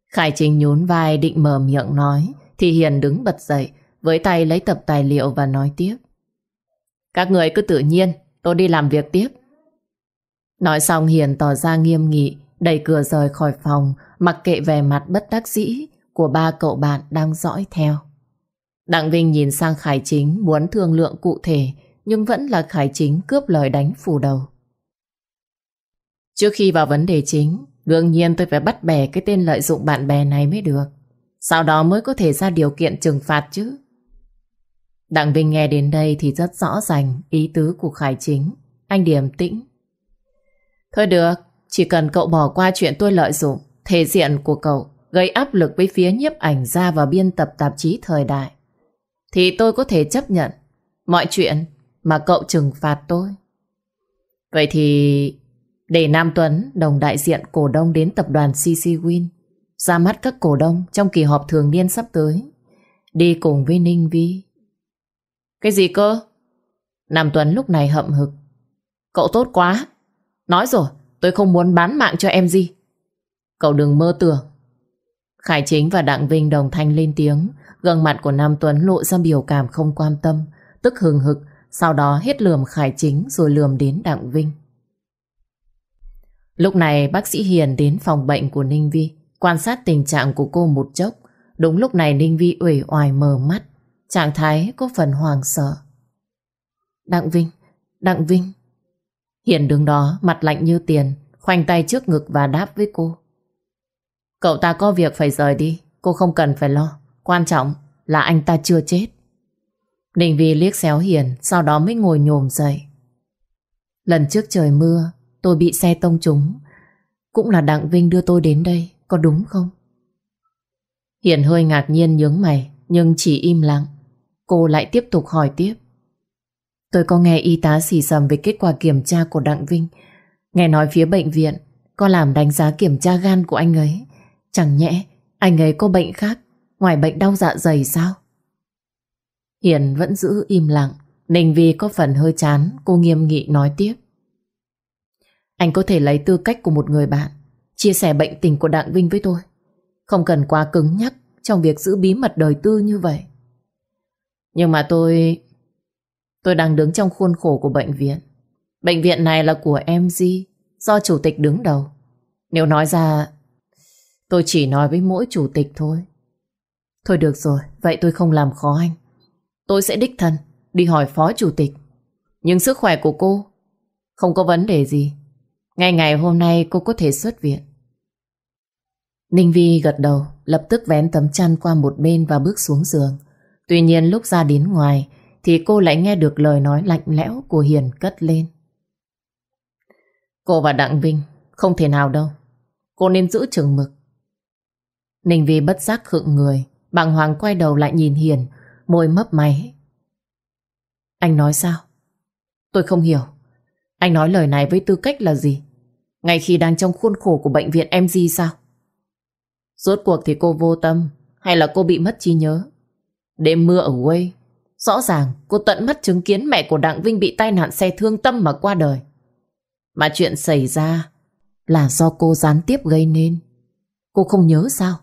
Khải Trình nhún vai định mở miệng nói, thì Hiền đứng bật dậy, với tay lấy tập tài liệu và nói tiếp. Các người cứ tự nhiên, tôi đi làm việc tiếp. Nói xong Hiền tỏ ra nghiêm nghị, đẩy cửa rời khỏi phòng, mặc kệ vẻ mặt bất đắc dĩ của ba cậu bạn đang dõi theo. Đặng Vinh nhìn sang Khải Chính muốn thương lượng cụ thể, nhưng vẫn là Khải Chính cướp lời đánh phủ đầu. Trước khi vào vấn đề chính, đương nhiên tôi phải bắt bẻ cái tên lợi dụng bạn bè này mới được. Sau đó mới có thể ra điều kiện trừng phạt chứ. Đặng Vinh nghe đến đây thì rất rõ ràng ý tứ của Khải Chính. Anh điềm tĩnh. Thôi được, chỉ cần cậu bỏ qua chuyện tôi lợi dụng thể diện của cậu gây áp lực với phía nhiếp ảnh ra và biên tập tạp chí thời đại thì tôi có thể chấp nhận mọi chuyện mà cậu trừng phạt tôi. Vậy thì để Nam Tuấn đồng đại diện cổ đông đến tập đoàn CC Win ra mắt các cổ đông trong kỳ họp thường niên sắp tới đi cùng với Ninh Vi. Cái gì cơ? Nam Tuấn lúc này hậm hực. Cậu tốt quá. Nói rồi, tôi không muốn bán mạng cho em gì. Cậu đừng mơ tưởng. Khải Chính và Đặng Vinh đồng thanh lên tiếng. Gương mặt của Nam Tuấn lộ ra biểu cảm không quan tâm, tức hừng hực, sau đó hết lườm Khải Chính rồi lườm đến Đặng Vinh. Lúc này bác sĩ Hiền đến phòng bệnh của Ninh Vi, quan sát tình trạng của cô một chốc. Đúng lúc này Ninh Vi uể oải mờ mắt, trạng thái có phần hoàng sợ. Đặng Vinh, Đặng Vinh. Hiền đứng đó, mặt lạnh như tiền, khoanh tay trước ngực và đáp với cô. Cậu ta có việc phải rời đi, cô không cần phải lo. Quan trọng là anh ta chưa chết. Đình Vi liếc xéo Hiền, sau đó mới ngồi nhồm dậy. Lần trước trời mưa, tôi bị xe tông trúng. Cũng là Đặng Vinh đưa tôi đến đây, có đúng không? Hiền hơi ngạc nhiên nhướng mày, nhưng chỉ im lặng. Cô lại tiếp tục hỏi tiếp. Tôi có nghe y tá xì xầm về kết quả kiểm tra của Đặng Vinh. Nghe nói phía bệnh viện có làm đánh giá kiểm tra gan của anh ấy. Chẳng nhẽ anh ấy có bệnh khác ngoài bệnh đau dạ dày sao? Hiền vẫn giữ im lặng. Ninh Vi có phần hơi chán, cô nghiêm nghị nói tiếp. Anh có thể lấy tư cách của một người bạn, chia sẻ bệnh tình của Đặng Vinh với tôi. Không cần quá cứng nhắc trong việc giữ bí mật đời tư như vậy. Nhưng mà tôi... Tôi đang đứng trong khuôn khổ của bệnh viện. Bệnh viện này là của MG, do chủ tịch đứng đầu. Nếu nói ra, tôi chỉ nói với mỗi chủ tịch thôi. Thôi được rồi, vậy tôi không làm khó anh. Tôi sẽ đích thân đi hỏi phó chủ tịch. Nhưng sức khỏe của cô không có vấn đề gì. ngay ngày hôm nay cô có thể xuất viện. Ninh Vi gật đầu, lập tức vén tấm chăn qua một bên và bước xuống giường. Tuy nhiên lúc ra đến ngoài thì cô lại nghe được lời nói lạnh lẽo của Hiền cất lên. Cô và Đặng Vinh không thể nào đâu. Cô nên giữ chừng mực. Ninh Vi bất giác khựng người, bàng hoàng quay đầu lại nhìn Hiền, môi mấp máy. Anh nói sao? Tôi không hiểu. Anh nói lời này với tư cách là gì? Ngay khi đang trong khuôn khổ của bệnh viện MG sao? Rốt cuộc thì cô vô tâm hay là cô bị mất trí nhớ? Đêm mưa ở quê, rõ ràng cô tận mắt chứng kiến mẹ của Đặng Vinh bị tai nạn xe thương tâm mà qua đời. Mà chuyện xảy ra là do cô gián tiếp gây nên. Cô không nhớ sao?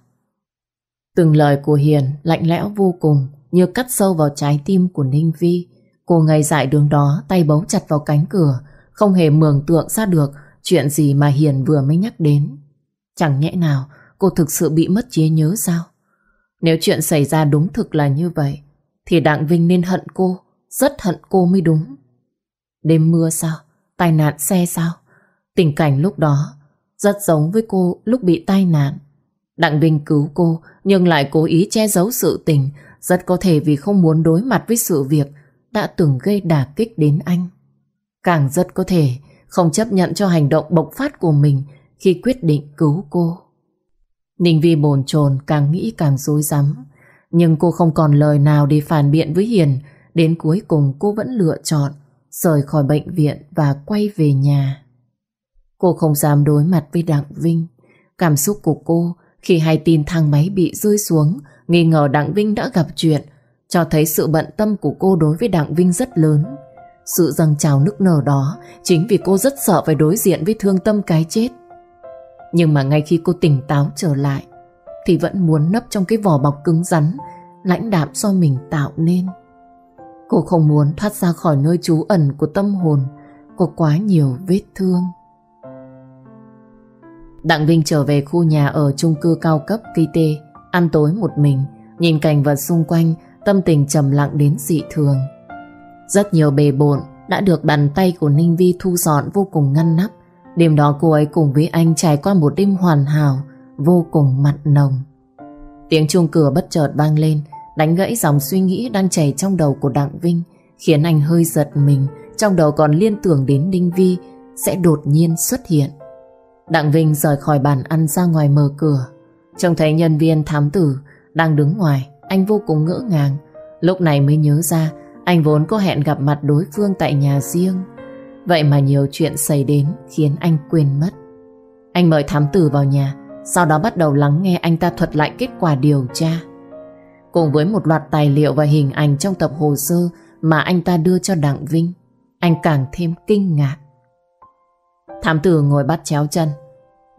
Từng lời của Hiền lạnh lẽo vô cùng như cắt sâu vào trái tim của Ninh Vi. Cô ngay dại đường đó tay bấu chặt vào cánh cửa không hề mường tượng ra được chuyện gì mà Hiền vừa mới nhắc đến. Chẳng nhẽ nào cô thực sự bị mất trí nhớ sao? Nếu chuyện xảy ra đúng thực là như vậy thì Đặng Vinh nên hận cô, rất hận cô mới đúng. Đêm mưa sao? Tai nạn xe sao? Tình cảnh lúc đó rất giống với cô lúc bị tai nạn. Đặng Vinh cứu cô, nhưng lại cố ý che giấu sự tình, rất có thể vì không muốn đối mặt với sự việc, đã từng gây đả kích đến anh. Càng rất có thể, không chấp nhận cho hành động bộc phát của mình khi quyết định cứu cô. Ninh Vi bồn chồn, càng nghĩ càng rối rắm nhưng cô không còn lời nào để phản biện với Hiền đến cuối cùng, cô vẫn lựa chọn rời khỏi bệnh viện và quay về nhà. Cô không dám đối mặt với Đặng Vinh. Cảm xúc của cô khi hay tin thang máy bị rơi xuống, nghi ngờ Đặng Vinh đã gặp chuyện, cho thấy sự bận tâm của cô đối với Đặng Vinh rất lớn. Sự dâng trào nức nở đó chính vì cô rất sợ phải đối diện với thương tâm cái chết. Nhưng mà ngay khi cô tỉnh táo trở lại, thì vẫn muốn nấp trong cái vỏ bọc cứng rắn, lãnh đạm do mình tạo nên. Cô không muốn thoát ra khỏi nơi trú ẩn của tâm hồn, có quá nhiều vết thương. Đặng Vinh trở về khu nhà ở chung cư cao cấp Kite, ăn tối một mình, nhìn cảnh vật xung quanh, tâm tình trầm lặng đến dị thường. Rất nhiều bề bộn đã được bàn tay của Ninh Vi thu dọn vô cùng ngăn nắp. Đêm đó cô ấy cùng với anh trải qua một đêm hoàn hảo, vô cùng mặn nồng. Tiếng chuông cửa bất chợt vang lên, đánh gãy dòng suy nghĩ đang chảy trong đầu của Đặng Vinh, khiến anh hơi giật mình, trong đầu còn liên tưởng đến Ninh Vi sẽ đột nhiên xuất hiện. Đặng Vinh rời khỏi bàn ăn ra ngoài mở cửa, trông thấy nhân viên thám tử đang đứng ngoài, anh vô cùng ngỡ ngàng, lúc này mới nhớ ra anh vốn có hẹn gặp mặt đối phương tại nhà riêng. Vậy mà nhiều chuyện xảy đến khiến anh quên mất. Anh mời thám tử vào nhà, sau đó bắt đầu lắng nghe anh ta thuật lại kết quả điều tra. Cùng với một loạt tài liệu và hình ảnh trong tập hồ sơ mà anh ta đưa cho Đặng Vinh, anh càng thêm kinh ngạc. Thám tử ngồi bắt chéo chân,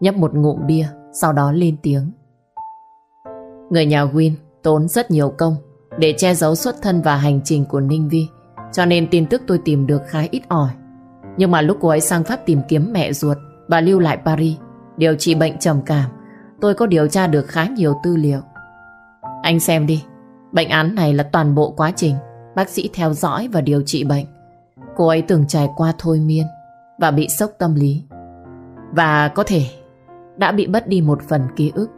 nhấp một ngụm bia, sau đó lên tiếng. Người nhà Win tốn rất nhiều công để che giấu xuất thân và hành trình của Ninh Vi, cho nên tin tức tôi tìm được khá ít ỏi. Nhưng mà lúc cô ấy sang Pháp tìm kiếm mẹ ruột và lưu lại Paris, điều trị bệnh trầm cảm, tôi có điều tra được khá nhiều tư liệu. Anh xem đi, bệnh án này là toàn bộ quá trình bác sĩ theo dõi và điều trị bệnh. Cô ấy từng trải qua thôi miên và bị sốc tâm lý. Và có thể đã bị mất đi một phần ký ức.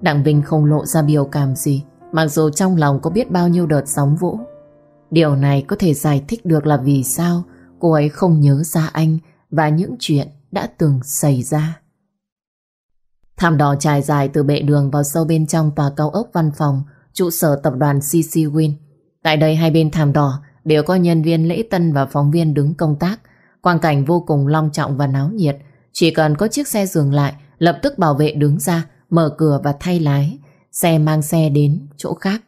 Đặng Vinh không lộ ra biểu cảm gì, mặc dù trong lòng có biết bao nhiêu đợt sóng vỗ. Điều này có thể giải thích được là vì sao cô ấy không nhớ ra anh và những chuyện đã từng xảy ra. Thảm đỏ trải dài từ bệ đường vào sâu bên trong tòa cao ốc văn phòng, trụ sở tập đoàn CC Win. Tại đây hai bên thảm đỏ đều có nhân viên lễ tân và phóng viên đứng công tác. Quang cảnh vô cùng long trọng và náo nhiệt. Chỉ cần có chiếc xe dừng lại, lập tức bảo vệ đứng ra, mở cửa và thay lái. Xe mang xe đến chỗ khác.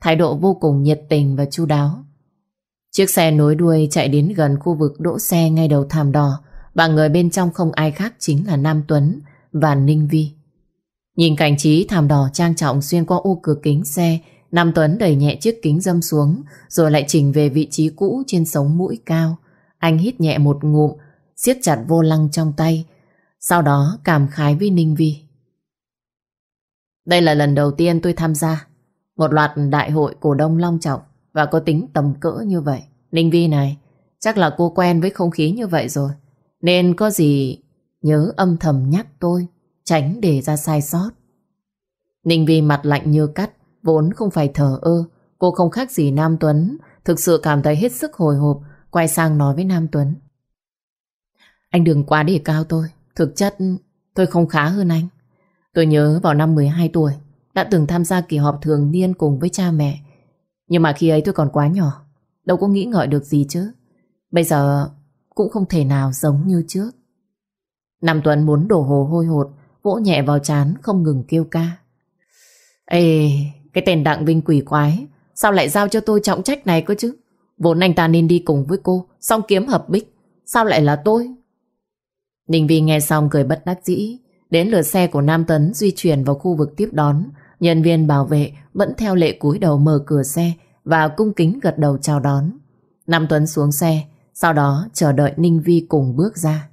Thái độ vô cùng nhiệt tình và chu đáo. Chiếc xe nối đuôi chạy đến gần khu vực đỗ xe ngay đầu thảm đỏ và người bên trong không ai khác chính là Nam Tuấn và Ninh Vi. Nhìn cảnh trí thảm đỏ trang trọng xuyên qua ô cửa kính xe Nam Tuấn đẩy nhẹ chiếc kính dâm xuống rồi lại chỉnh về vị trí cũ trên sống mũi cao. Anh hít nhẹ một ngụm siết chặt vô lăng trong tay sau đó cảm khái với Ninh Vi. Đây là lần đầu tiên tôi tham gia một loạt đại hội cổ đông long trọng và có tính tầm cỡ như vậy. Ninh Vi này, chắc là cô quen với không khí như vậy rồi. Nên có gì nhớ âm thầm nhắc tôi, tránh để ra sai sót. Ninh Vi mặt lạnh như cắt, vốn không phải thờ ơ. Cô không khác gì Nam Tuấn, thực sự cảm thấy hết sức hồi hộp, quay sang nói với Nam Tuấn. Anh đừng quá để cao tôi, thực chất tôi không khá hơn anh. Tôi nhớ vào năm 12 tuổi, đã từng tham gia kỳ họp thường niên cùng với cha mẹ. Nhưng mà khi ấy tôi còn quá nhỏ, đâu có nghĩ ngợi được gì chứ. Bây giờ cũng không thể nào giống như trước. Nam Tuấn muốn đổ hồ hôi hột, vỗ nhẹ vào chán không ngừng kêu ca. Ê, cái tên Đặng Vinh quỷ quái, sao lại giao cho tôi trọng trách này cơ chứ? Vốn anh ta nên đi cùng với cô, xong kiếm hợp bích. Sao lại là tôi? Ninh Vi nghe xong cười bất đắc dĩ. Đến lượt xe của Nam Tuấn di chuyển vào khu vực tiếp đón. Nhân viên bảo vệ vẫn theo lệ cúi đầu mở cửa xe và cung kính gật đầu chào đón. Nam Tuấn xuống xe, sau đó chờ đợi Ninh Vi cùng bước ra.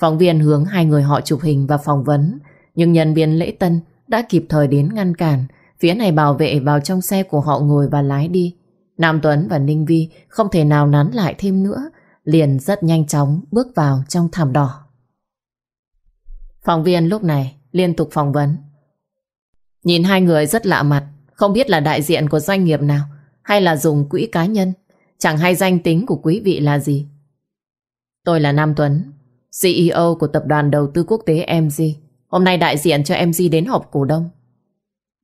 Phóng viên hướng hai người họ chụp hình và phỏng vấn, nhưng nhân viên lễ tân đã kịp thời đến ngăn cản, phía này bảo vệ vào trong xe của họ ngồi và lái đi. Nam Tuấn và Ninh Vi không thể nào nán lại thêm nữa, liền rất nhanh chóng bước vào trong thảm đỏ. Phóng viên lúc này liên tục phỏng vấn. Nhìn hai người rất lạ mặt, không biết là đại diện của doanh nghiệp nào hay là dùng quỹ cá nhân, chẳng hay danh tính của quý vị là gì. Tôi là Nam Tuấn, CEO của tập đoàn đầu tư quốc tế MG. Hôm nay đại diện cho MG đến họp cổ đông.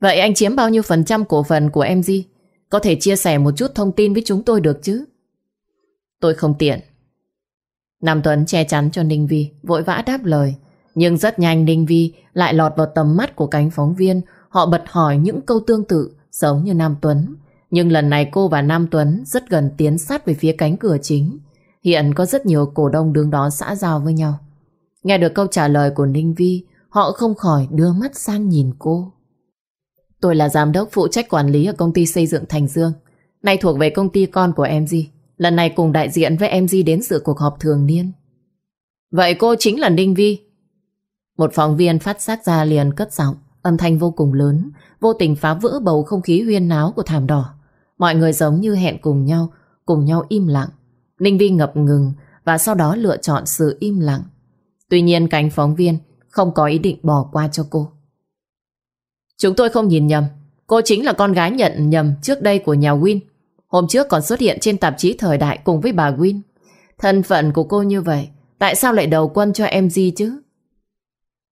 Vậy anh chiếm bao nhiêu phần trăm cổ phần của MG? Có thể chia sẻ một chút thông tin với chúng tôi được chứ? Tôi không tiện. Nam Tuấn che chắn cho Ninh Vi, vội vã đáp lời. Nhưng rất nhanh Ninh Vi lại lọt vào tầm mắt của cánh phóng viên. Họ bật hỏi những câu tương tự giống như Nam Tuấn. Nhưng lần này cô và Nam Tuấn rất gần tiến sát về phía cánh cửa chính. Hiện có rất nhiều cổ đông đứng đó xã giao với nhau. Nghe được câu trả lời của Ninh Vi, họ không khỏi đưa mắt sang nhìn cô. Tôi là giám đốc phụ trách quản lý ở công ty xây dựng Thành Dương. Nay thuộc về công ty con của MG. Lần này cùng đại diện với MG đến dự cuộc họp thường niên. Vậy cô chính là Ninh Vi. Một phóng viên phát sát ra liền cất giọng, âm thanh vô cùng lớn, vô tình phá vỡ bầu không khí huyên náo của thảm đỏ. Mọi người giống như hẹn cùng nhau, cùng nhau im lặng. Ninh Vi ngập ngừng và sau đó lựa chọn sự im lặng. Tuy nhiên cánh phóng viên không có ý định bỏ qua cho cô. Chúng tôi không nhìn nhầm. Cô chính là con gái nhận nhầm trước đây của nhà Win. Hôm trước còn xuất hiện trên tạp chí thời đại cùng với bà Win. Thân phận của cô như vậy, tại sao lại đầu quân cho em gì chứ?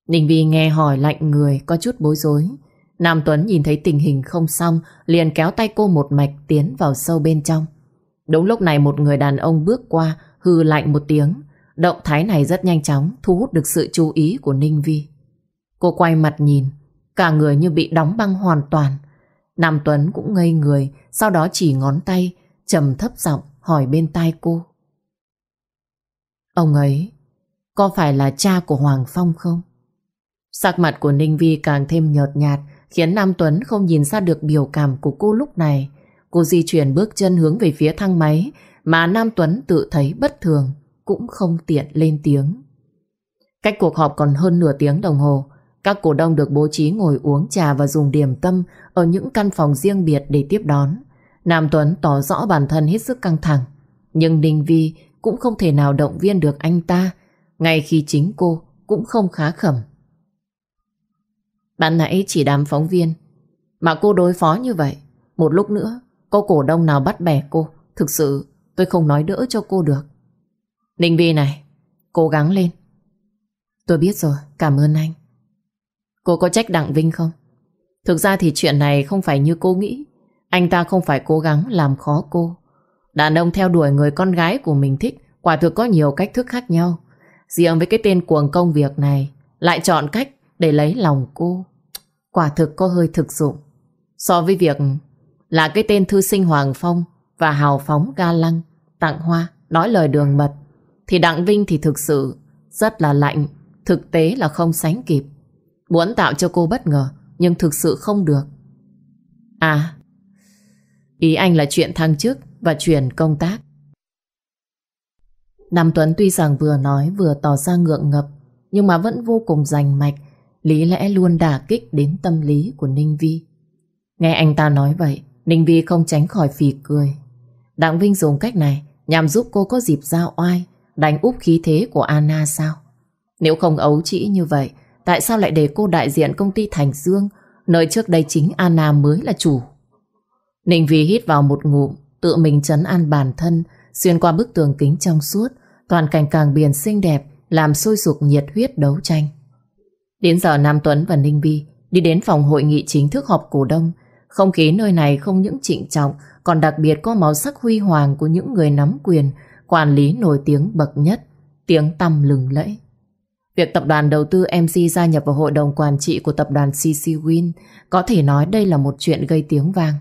Ninh Vi nghe hỏi lạnh người, có chút bối rối. Nam Tuấn nhìn thấy tình hình không xong, liền kéo tay cô một mạch tiến vào sâu bên trong. Đúng lúc này một người đàn ông bước qua, hư lạnh một tiếng. Động thái này rất nhanh chóng, thu hút được sự chú ý của Ninh Vi. Cô quay mặt nhìn, cả người như bị đóng băng hoàn toàn. Nam Tuấn cũng ngây người, sau đó chỉ ngón tay, trầm thấp giọng hỏi bên tai cô. Ông ấy có phải là cha của Hoàng Phong không? Sắc mặt của Ninh Vi càng thêm nhợt nhạt khiến Nam Tuấn không nhìn ra được biểu cảm của cô lúc này. Cô di chuyển bước chân hướng về phía thang máy mà Nam Tuấn tự thấy bất thường cũng không tiện lên tiếng. Cách cuộc họp còn hơn nửa tiếng đồng hồ các cổ đông được bố trí ngồi uống trà và dùng điểm tâm ở những căn phòng riêng biệt để tiếp đón. Nam Tuấn tỏ rõ bản thân hết sức căng thẳng. Nhưng Ninh Vi cũng không thể nào động viên được anh ta, ngay khi chính cô cũng không khá khẩm. Bạn nãy chỉ đám phóng viên, mà cô đối phó như vậy. Một lúc nữa, có cổ đông nào bắt bẻ cô, thực sự tôi không nói đỡ cho cô được. Ninh Vi này, cố gắng lên. Tôi biết rồi, cảm ơn anh. Cô có trách Đặng Vinh không? Thực ra thì chuyện này không phải như cô nghĩ. Anh ta không phải cố gắng làm khó cô. Đàn ông theo đuổi người con gái của mình thích quả thực có nhiều cách thức khác nhau. Riêng với cái tên cuồng công việc này lại chọn cách để lấy lòng cô. Quả thực có hơi thực dụng. So với việc là cái tên thư sinh Hoàng Phong và hào phóng ga lăng, tặng hoa, nói lời đường mật thì Đặng Vinh thì thực sự rất là lạnh, thực tế là không sánh kịp. Muốn tạo cho cô bất ngờ, Nhưng thực sự không được. À Ý anh là chuyện thăng chức Và chuyển công tác. Nam Tuấn tuy rằng vừa nói Vừa tỏ ra ngượng ngập, Nhưng mà vẫn vô cùng rành mạch, Lý lẽ luôn đả kích đến tâm lý của Ninh Vi. Nghe anh ta nói vậy, Ninh Vi không tránh khỏi phì cười. Đặng Vinh dùng cách này Nhằm giúp cô có dịp giao oai, Đánh úp khí thế của Anna sao? Nếu không ấu trĩ như vậy Tại sao lại để cô đại diện công ty Thành Dương, Nơi trước đây chính Anna mới là chủ? Ninh Vi hít vào một ngụm, Tự mình chấn an bản thân, Xuyên qua bức tường kính trong suốt, Toàn cảnh càng biển xinh đẹp, Làm sôi sục nhiệt huyết đấu tranh. Đến giờ Nam Tuấn và Ninh Vi Đi đến phòng hội nghị chính thức họp cổ đông. Không khí nơi này không những trịnh trọng, Còn đặc biệt có màu sắc huy hoàng Của những người nắm quyền, Quản lý nổi tiếng bậc nhất. Tiếng tăm lừng lẫy. Việc tập đoàn đầu tư MC gia nhập vào hội đồng quản trị của tập đoàn CC Win có thể nói đây là một chuyện gây tiếng vang.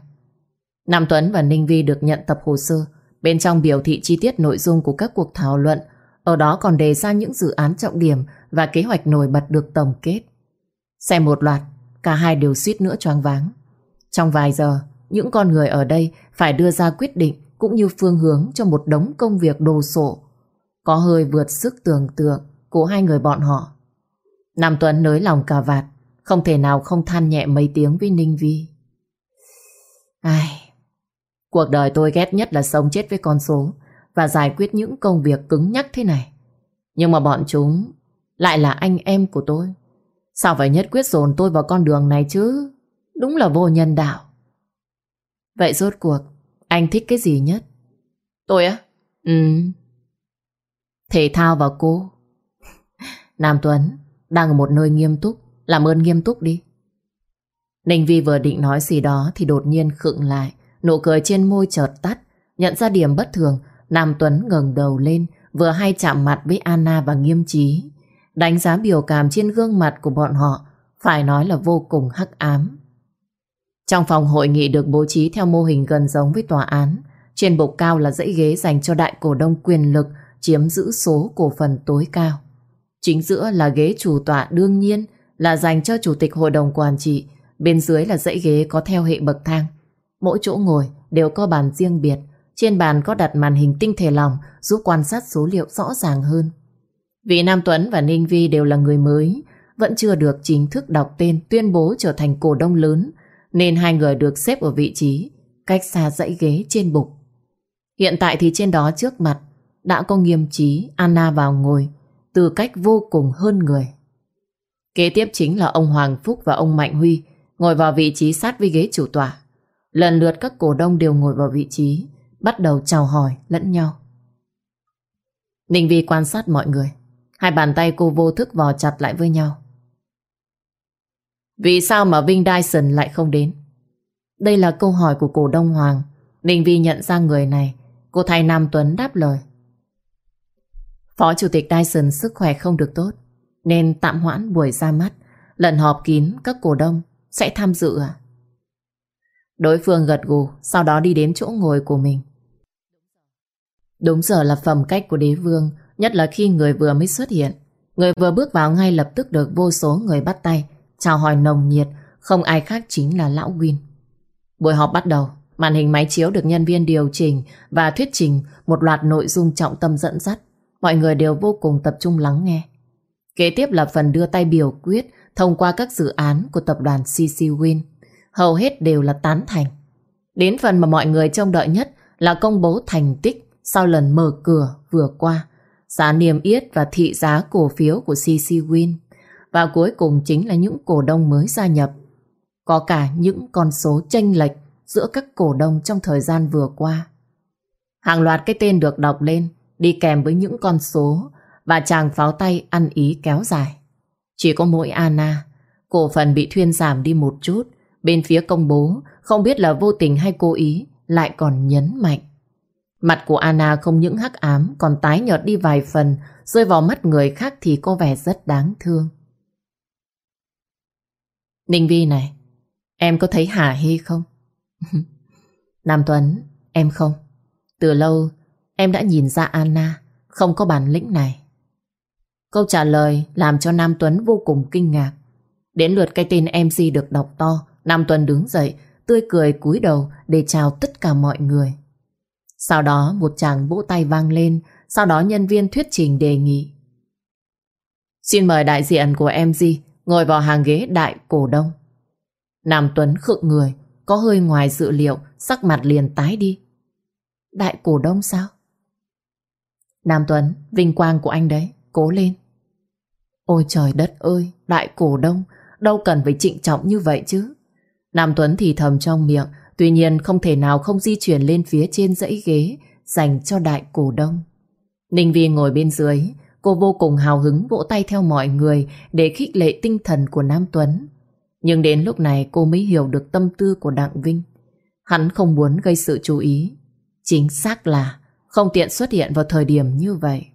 Nam Tuấn và Ninh Vi được nhận tập hồ sơ, bên trong biểu thị chi tiết nội dung của các cuộc thảo luận, ở đó còn đề ra những dự án trọng điểm và kế hoạch nổi bật được tổng kết. Xem một loạt, cả hai đều suýt nữa choáng váng. Trong vài giờ, những con người ở đây phải đưa ra quyết định cũng như phương hướng cho một đống công việc đồ sộ. Có hơi vượt sức tưởng tượng của hai người bọn họ. Nam Tuấn nới lòng cà vạt, không thể nào không than nhẹ mấy tiếng với Ninh Vi. Ai... Cuộc đời tôi ghét nhất là sống chết với con số và giải quyết những công việc cứng nhắc thế này. Nhưng mà bọn chúng lại là anh em của tôi. Sao phải nhất quyết dồn tôi vào con đường này chứ? Đúng là vô nhân đạo. Vậy rốt cuộc, anh thích cái gì nhất? Tôi á? Ừ. Thể thao và cô. Nam Tuấn, đang ở một nơi nghiêm túc, làm ơn nghiêm túc đi. Ninh Vi vừa định nói gì đó thì đột nhiên khựng lại, nụ cười trên môi chợt tắt, nhận ra điểm bất thường, Nam Tuấn ngẩng đầu lên, vừa hay chạm mặt với Anna và Nghiêm Trí. Đánh giá biểu cảm trên gương mặt của bọn họ, phải nói là vô cùng hắc ám. Trong phòng hội nghị được bố trí theo mô hình gần giống với tòa án, trên bục cao là dãy ghế dành cho đại cổ đông quyền lực chiếm giữ số cổ phần tối cao. Chính giữa là ghế chủ tọa đương nhiên là dành cho chủ tịch hội đồng quản trị, bên dưới là dãy ghế có theo hệ bậc thang. Mỗi chỗ ngồi đều có bàn riêng biệt, trên bàn có đặt màn hình tinh thể lòng giúp quan sát số liệu rõ ràng hơn. Vị Nam Tuấn và Ninh Vi đều là người mới, vẫn chưa được chính thức đọc tên tuyên bố trở thành cổ đông lớn, nên hai người được xếp ở vị trí cách xa dãy ghế trên bục. Hiện tại thì trên đó trước mặt đã có nghiêm trí Anna vào ngồi, từ cách vô cùng hơn người. Kế tiếp chính là ông Hoàng Phúc và ông Mạnh Huy ngồi vào vị trí sát với ghế chủ tọa. Lần lượt các cổ đông đều ngồi vào vị trí, bắt đầu chào hỏi lẫn nhau. Ninh Vi quan sát mọi người. Hai bàn tay cô vô thức vò chặt lại với nhau. Vì sao mà Vinh Dyson lại không đến? Đây là câu hỏi của cổ đông Hoàng. Ninh Vi nhận ra người này. Cô thay Nam Tuấn đáp lời. Phó Chủ tịch Dyson sức khỏe không được tốt, nên tạm hoãn buổi ra mắt. Lần họp kín các cổ đông sẽ tham dự à? Đối phương gật gù, sau đó đi đến chỗ ngồi của mình. Đúng giờ là phẩm cách của đế vương, nhất là khi người vừa mới xuất hiện. Người vừa bước vào ngay lập tức được vô số người bắt tay, chào hỏi nồng nhiệt, không ai khác chính là Lão Win. Buổi họp bắt đầu, màn hình máy chiếu được nhân viên điều chỉnh và thuyết trình một loạt nội dung trọng tâm dẫn dắt. Mọi người đều vô cùng tập trung lắng nghe. Kế tiếp là phần đưa tay biểu quyết thông qua các dự án của tập đoàn CC Win. Hầu hết đều là tán thành. Đến phần mà mọi người trông đợi nhất là công bố thành tích sau lần mở cửa vừa qua, giá niêm yết và thị giá cổ phiếu của CC Win. Và cuối cùng chính là những cổ đông mới gia nhập. Có cả những con số chênh lệch giữa các cổ đông trong thời gian vừa qua. Hàng loạt cái tên được đọc lên đi kèm với những con số và chàng pháo tay ăn ý kéo dài. Chỉ có mỗi Anna, cổ phần bị thuyên giảm đi một chút, bên phía công bố không biết là vô tình hay cố ý lại còn nhấn mạnh. Mặt của Anna không những hắc ám còn tái nhợt đi vài phần, rơi vào mắt người khác thì có vẻ rất đáng thương. Ninh Vi này, em có thấy hả hê không? (laughs) Nam Tuấn, em không. Từ lâu, em đã nhìn ra Anna không có bản lĩnh này. Câu trả lời làm cho Nam Tuấn vô cùng kinh ngạc. Đến lượt cái tên MC được đọc to, Nam Tuấn đứng dậy, tươi cười cúi đầu để chào tất cả mọi người. Sau đó một chàng vỗ tay vang lên, sau đó nhân viên thuyết trình đề nghị. Xin mời đại diện của MC ngồi vào hàng ghế đại cổ đông. Nam Tuấn khựng người, có hơi ngoài dự liệu, sắc mặt liền tái đi. Đại cổ đông sao? Nam Tuấn, vinh quang của anh đấy, cố lên. Ôi trời đất ơi, đại cổ đông, đâu cần phải trịnh trọng như vậy chứ. Nam Tuấn thì thầm trong miệng, tuy nhiên không thể nào không di chuyển lên phía trên dãy ghế dành cho đại cổ đông. Ninh Vi ngồi bên dưới, cô vô cùng hào hứng vỗ tay theo mọi người để khích lệ tinh thần của Nam Tuấn. Nhưng đến lúc này cô mới hiểu được tâm tư của Đặng Vinh. Hắn không muốn gây sự chú ý. Chính xác là không tiện xuất hiện vào thời điểm như vậy.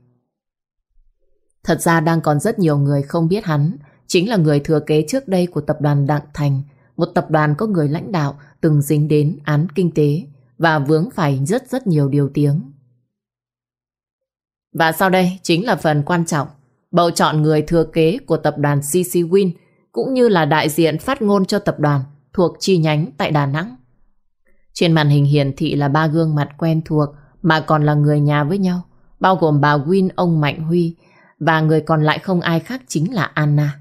Thật ra đang còn rất nhiều người không biết hắn chính là người thừa kế trước đây của tập đoàn Đặng Thành, một tập đoàn có người lãnh đạo từng dính đến án kinh tế và vướng phải rất rất nhiều điều tiếng. Và sau đây chính là phần quan trọng, bầu chọn người thừa kế của tập đoàn CC Win cũng như là đại diện phát ngôn cho tập đoàn thuộc chi nhánh tại Đà Nẵng. Trên màn hình hiển thị là ba gương mặt quen thuộc mà còn là người nhà với nhau, bao gồm bà Win, ông Mạnh Huy và người còn lại không ai khác chính là Anna.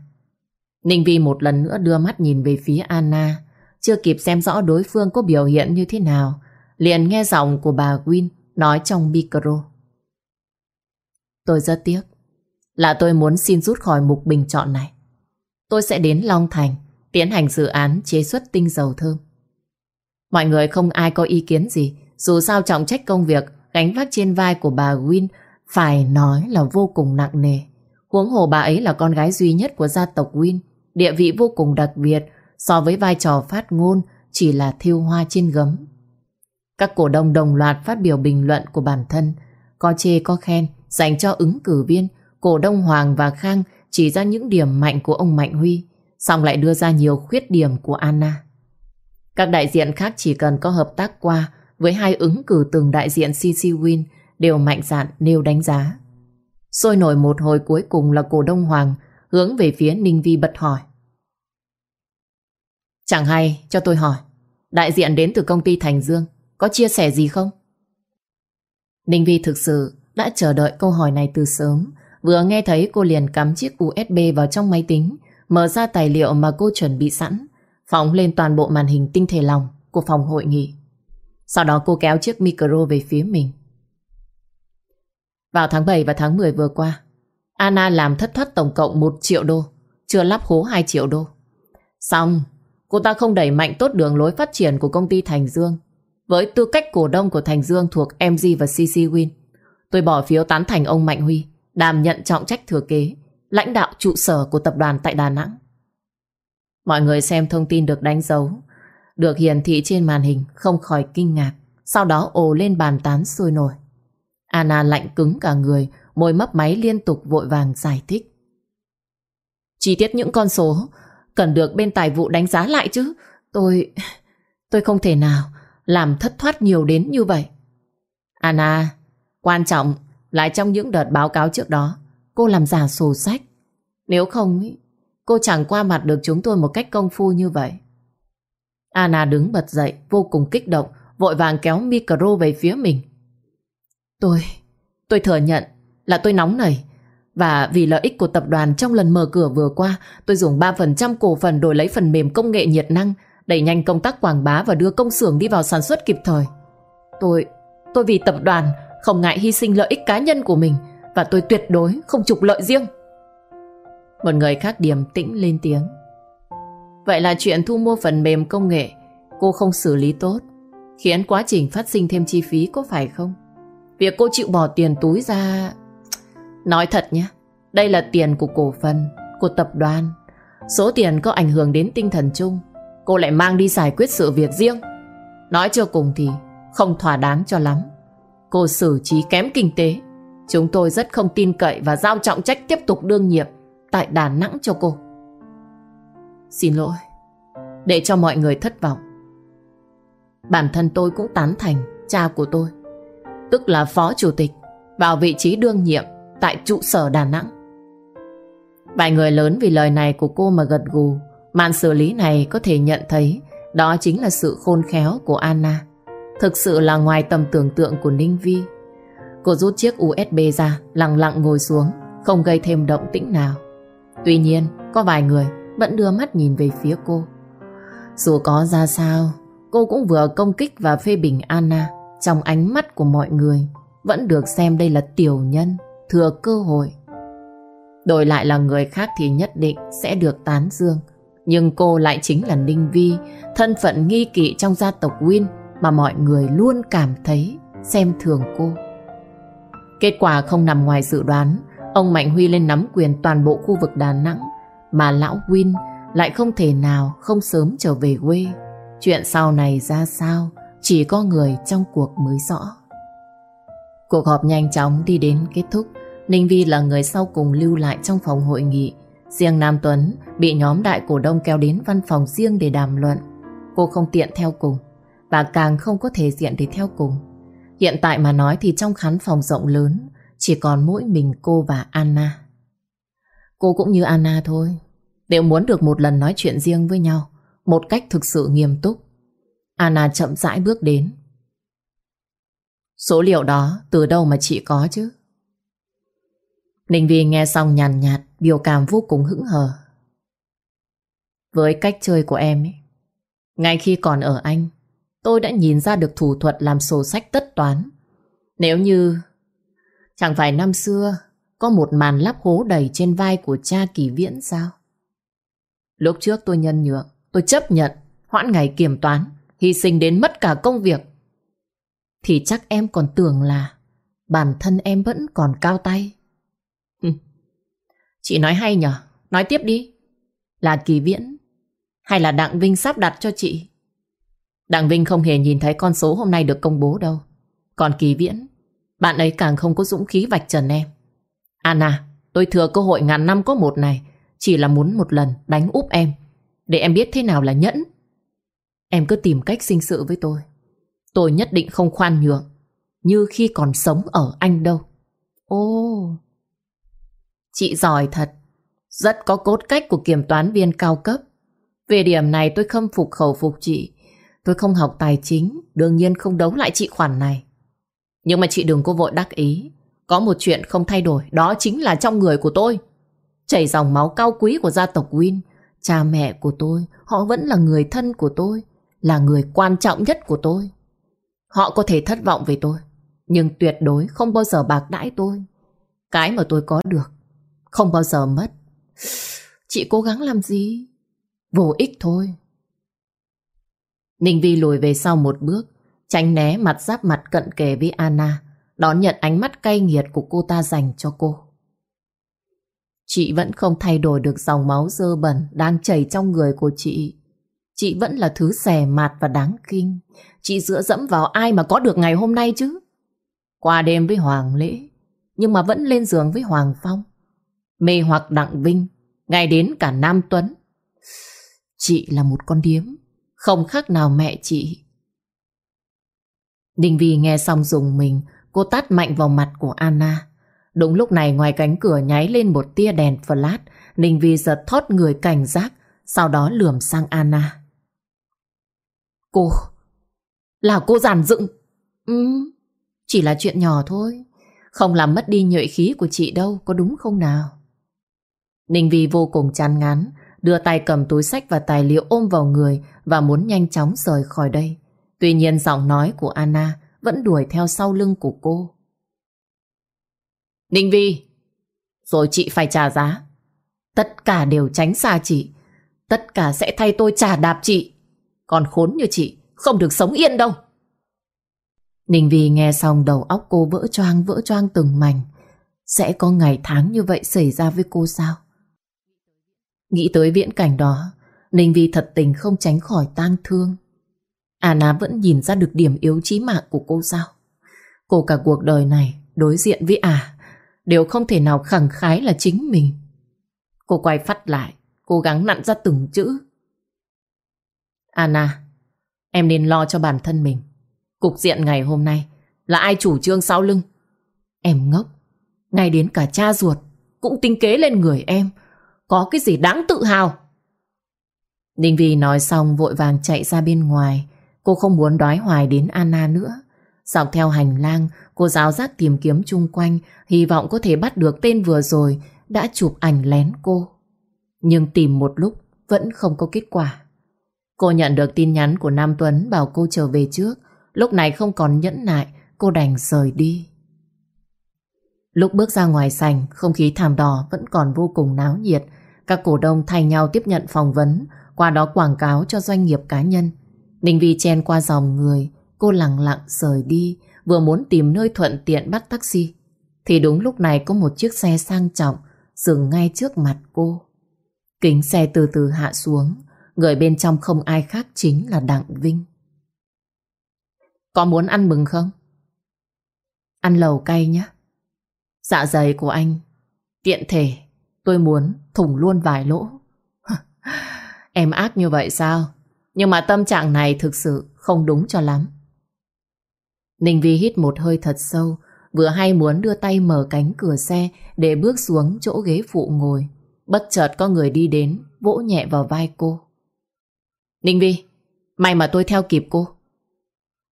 Ninh Vi một lần nữa đưa mắt nhìn về phía Anna, chưa kịp xem rõ đối phương có biểu hiện như thế nào, liền nghe giọng của bà Win nói trong micro. Tôi rất tiếc là tôi muốn xin rút khỏi mục bình chọn này. Tôi sẽ đến Long Thành tiến hành dự án chế xuất tinh dầu thơm. Mọi người không ai có ý kiến gì, dù sao trọng trách công việc gánh vác trên vai của bà Win phải nói là vô cùng nặng nề. Huống hồ bà ấy là con gái duy nhất của gia tộc Win, địa vị vô cùng đặc biệt so với vai trò phát ngôn chỉ là thiêu hoa trên gấm. Các cổ đông đồng loạt phát biểu bình luận của bản thân, có chê có khen dành cho ứng cử viên, cổ đông Hoàng và Khang chỉ ra những điểm mạnh của ông Mạnh Huy, xong lại đưa ra nhiều khuyết điểm của Anna. Các đại diện khác chỉ cần có hợp tác qua với hai ứng cử từng đại diện CC Win đều mạnh dạn nêu đánh giá. Sôi nổi một hồi cuối cùng là cổ đông Hoàng hướng về phía Ninh Vi bật hỏi. Chẳng hay, cho tôi hỏi, đại diện đến từ công ty Thành Dương có chia sẻ gì không? Ninh Vi thực sự đã chờ đợi câu hỏi này từ sớm, vừa nghe thấy cô liền cắm chiếc USB vào trong máy tính, mở ra tài liệu mà cô chuẩn bị sẵn, phóng lên toàn bộ màn hình tinh thể lòng của phòng hội nghị. Sau đó cô kéo chiếc micro về phía mình. Vào tháng 7 và tháng 10 vừa qua, Anna làm thất thoát tổng cộng 1 triệu đô, chưa lắp hố 2 triệu đô. Xong, cô ta không đẩy mạnh tốt đường lối phát triển của công ty Thành Dương. Với tư cách cổ đông của Thành Dương thuộc MG và CC Win, tôi bỏ phiếu tán thành ông Mạnh Huy, đảm nhận trọng trách thừa kế, lãnh đạo trụ sở của tập đoàn tại Đà Nẵng. Mọi người xem thông tin được đánh dấu, được hiển thị trên màn hình không khỏi kinh ngạc, sau đó ồ lên bàn tán sôi nổi. Anna lạnh cứng cả người, môi mấp máy liên tục vội vàng giải thích. Chi tiết những con số cần được bên tài vụ đánh giá lại chứ. Tôi... tôi không thể nào làm thất thoát nhiều đến như vậy. Anna, quan trọng lại trong những đợt báo cáo trước đó, cô làm giả sổ sách. Nếu không, cô chẳng qua mặt được chúng tôi một cách công phu như vậy. Anna đứng bật dậy, vô cùng kích động, vội vàng kéo micro về phía mình. Tôi, tôi thừa nhận là tôi nóng nảy. Và vì lợi ích của tập đoàn trong lần mở cửa vừa qua, tôi dùng 3% cổ phần đổi lấy phần mềm công nghệ nhiệt năng, đẩy nhanh công tác quảng bá và đưa công xưởng đi vào sản xuất kịp thời. Tôi, tôi vì tập đoàn không ngại hy sinh lợi ích cá nhân của mình và tôi tuyệt đối không trục lợi riêng. Một người khác điềm tĩnh lên tiếng. Vậy là chuyện thu mua phần mềm công nghệ cô không xử lý tốt, khiến quá trình phát sinh thêm chi phí có phải không? Việc cô chịu bỏ tiền túi ra... Nói thật nhé, đây là tiền của cổ phần, của tập đoàn. Số tiền có ảnh hưởng đến tinh thần chung. Cô lại mang đi giải quyết sự việc riêng. Nói cho cùng thì không thỏa đáng cho lắm. Cô xử trí kém kinh tế. Chúng tôi rất không tin cậy và giao trọng trách tiếp tục đương nhiệm tại Đà Nẵng cho cô. Xin lỗi, để cho mọi người thất vọng. Bản thân tôi cũng tán thành cha của tôi tức là phó chủ tịch, vào vị trí đương nhiệm tại trụ sở Đà Nẵng. Vài người lớn vì lời này của cô mà gật gù, màn xử lý này có thể nhận thấy đó chính là sự khôn khéo của Anna. Thực sự là ngoài tầm tưởng tượng của Ninh Vi. Cô rút chiếc USB ra, lặng lặng ngồi xuống, không gây thêm động tĩnh nào. Tuy nhiên, có vài người vẫn đưa mắt nhìn về phía cô. Dù có ra sao, cô cũng vừa công kích và phê bình Anna trong ánh mắt của mọi người vẫn được xem đây là tiểu nhân, thừa cơ hội. Đổi lại là người khác thì nhất định sẽ được tán dương. Nhưng cô lại chính là Ninh Vi, thân phận nghi kỵ trong gia tộc Win mà mọi người luôn cảm thấy xem thường cô. Kết quả không nằm ngoài dự đoán, ông Mạnh Huy lên nắm quyền toàn bộ khu vực Đà Nẵng, mà lão Win lại không thể nào không sớm trở về quê. Chuyện sau này ra sao, chỉ có người trong cuộc mới rõ. Cuộc họp nhanh chóng đi đến kết thúc. Ninh Vi là người sau cùng lưu lại trong phòng hội nghị. Riêng Nam Tuấn bị nhóm đại cổ đông kéo đến văn phòng riêng để đàm luận. Cô không tiện theo cùng và càng không có thể diện để theo cùng. Hiện tại mà nói thì trong khán phòng rộng lớn chỉ còn mỗi mình cô và Anna. Cô cũng như Anna thôi. Đều muốn được một lần nói chuyện riêng với nhau một cách thực sự nghiêm túc. Anna chậm rãi bước đến. Số liệu đó từ đâu mà chị có chứ? Ninh Vi nghe xong nhàn nhạt, biểu cảm vô cùng hững hờ. Với cách chơi của em ấy, ngay khi còn ở Anh, tôi đã nhìn ra được thủ thuật làm sổ sách tất toán. Nếu như chẳng phải năm xưa có một màn lắp hố đầy trên vai của cha kỳ viễn sao? Lúc trước tôi nhân nhượng, tôi chấp nhận hoãn ngày kiểm toán hy sinh đến mất cả công việc, thì chắc em còn tưởng là bản thân em vẫn còn cao tay. Chị nói hay nhở? Nói tiếp đi. Là Kỳ Viễn hay là Đặng Vinh sắp đặt cho chị? Đặng Vinh không hề nhìn thấy con số hôm nay được công bố đâu. Còn Kỳ Viễn, bạn ấy càng không có dũng khí vạch trần em. Anna, tôi thừa cơ hội ngàn năm có một này, chỉ là muốn một lần đánh úp em, để em biết thế nào là nhẫn. Em cứ tìm cách sinh sự với tôi. Tôi nhất định không khoan nhượng. Như khi còn sống ở Anh đâu. Ô, chị giỏi thật. Rất có cốt cách của kiểm toán viên cao cấp. Về điểm này tôi khâm phục khẩu phục chị. Tôi không học tài chính, đương nhiên không đấu lại chị khoản này. Nhưng mà chị đừng có vội đắc ý. Có một chuyện không thay đổi, đó chính là trong người của tôi chảy dòng máu cao quý của gia tộc Win. Cha mẹ của tôi, họ vẫn là người thân của tôi, là người quan trọng nhất của tôi. Họ có thể thất vọng về tôi, nhưng tuyệt đối không bao giờ bạc đãi tôi. Cái mà tôi có được, không bao giờ mất. Chị cố gắng làm gì? Vô ích thôi. Ninh Vi lùi về sau một bước, tránh né mặt giáp mặt cận kề với Anna, đón nhận ánh mắt cay nghiệt của cô ta dành cho cô. Chị vẫn không thay đổi được dòng máu dơ bẩn đang chảy trong người của chị. Chị vẫn là thứ xẻ mạt và đáng kinh. Chị dựa dẫm vào ai mà có được ngày hôm nay chứ? Qua đêm với Hoàng Lễ, nhưng mà vẫn lên giường với Hoàng Phong. Mê hoặc Đặng Vinh, ngay đến cả Nam Tuấn. Chị là một con điếm, không khác nào mẹ chị. Đình Vi nghe xong dùng mình, cô tát mạnh vào mặt của Anna. Đúng lúc này ngoài cánh cửa nháy lên một tia đèn flash, Ninh Vi giật thót người cảnh giác, sau đó lườm sang Anna. Cô, là cô giản dựng. Ừ, chỉ là chuyện nhỏ thôi, không làm mất đi nhuệ khí của chị đâu, có đúng không nào? Ninh Vi vô cùng chán ngán, đưa tay cầm túi sách và tài liệu ôm vào người và muốn nhanh chóng rời khỏi đây. Tuy nhiên giọng nói của Anna vẫn đuổi theo sau lưng của cô. Ninh Vi, rồi chị phải trả giá. Tất cả đều tránh xa chị. Tất cả sẽ thay tôi trả đạp chị. Còn khốn như chị, không được sống yên đâu. Ninh Vi nghe xong đầu óc cô vỡ choang vỡ choang từng mảnh. Sẽ có ngày tháng như vậy xảy ra với cô sao? Nghĩ tới viễn cảnh đó, Ninh Vi thật tình không tránh khỏi tang thương. Anna vẫn nhìn ra được điểm yếu chí mạng của cô sao? Cô cả cuộc đời này đối diện với à đều không thể nào khẳng khái là chính mình. Cô quay phát lại, cố gắng nặn ra từng chữ. Anna, em nên lo cho bản thân mình. Cục diện ngày hôm nay là ai chủ trương sau lưng? Em ngốc, ngay đến cả cha ruột cũng tính kế lên người em. Có cái gì đáng tự hào? Ninh Vi nói xong vội vàng chạy ra bên ngoài. Cô không muốn đói hoài đến Anna nữa. Dọc theo hành lang, cô giáo giác tìm kiếm chung quanh, hy vọng có thể bắt được tên vừa rồi đã chụp ảnh lén cô. Nhưng tìm một lúc vẫn không có kết quả. Cô nhận được tin nhắn của Nam Tuấn bảo cô trở về trước. Lúc này không còn nhẫn nại, cô đành rời đi. Lúc bước ra ngoài sành, không khí thảm đỏ vẫn còn vô cùng náo nhiệt. Các cổ đông thay nhau tiếp nhận phỏng vấn, qua đó quảng cáo cho doanh nghiệp cá nhân. Ninh Vi chen qua dòng người, cô lặng lặng rời đi, vừa muốn tìm nơi thuận tiện bắt taxi. Thì đúng lúc này có một chiếc xe sang trọng dừng ngay trước mặt cô. Kính xe từ từ hạ xuống, người bên trong không ai khác chính là Đặng Vinh. Có muốn ăn mừng không? Ăn lầu cay nhé. Dạ dày của anh, tiện thể, tôi muốn thủng luôn vài lỗ. (laughs) em ác như vậy sao? Nhưng mà tâm trạng này thực sự không đúng cho lắm. Ninh Vi hít một hơi thật sâu, vừa hay muốn đưa tay mở cánh cửa xe để bước xuống chỗ ghế phụ ngồi. Bất chợt có người đi đến, vỗ nhẹ vào vai cô. Ninh Vi, may mà tôi theo kịp cô.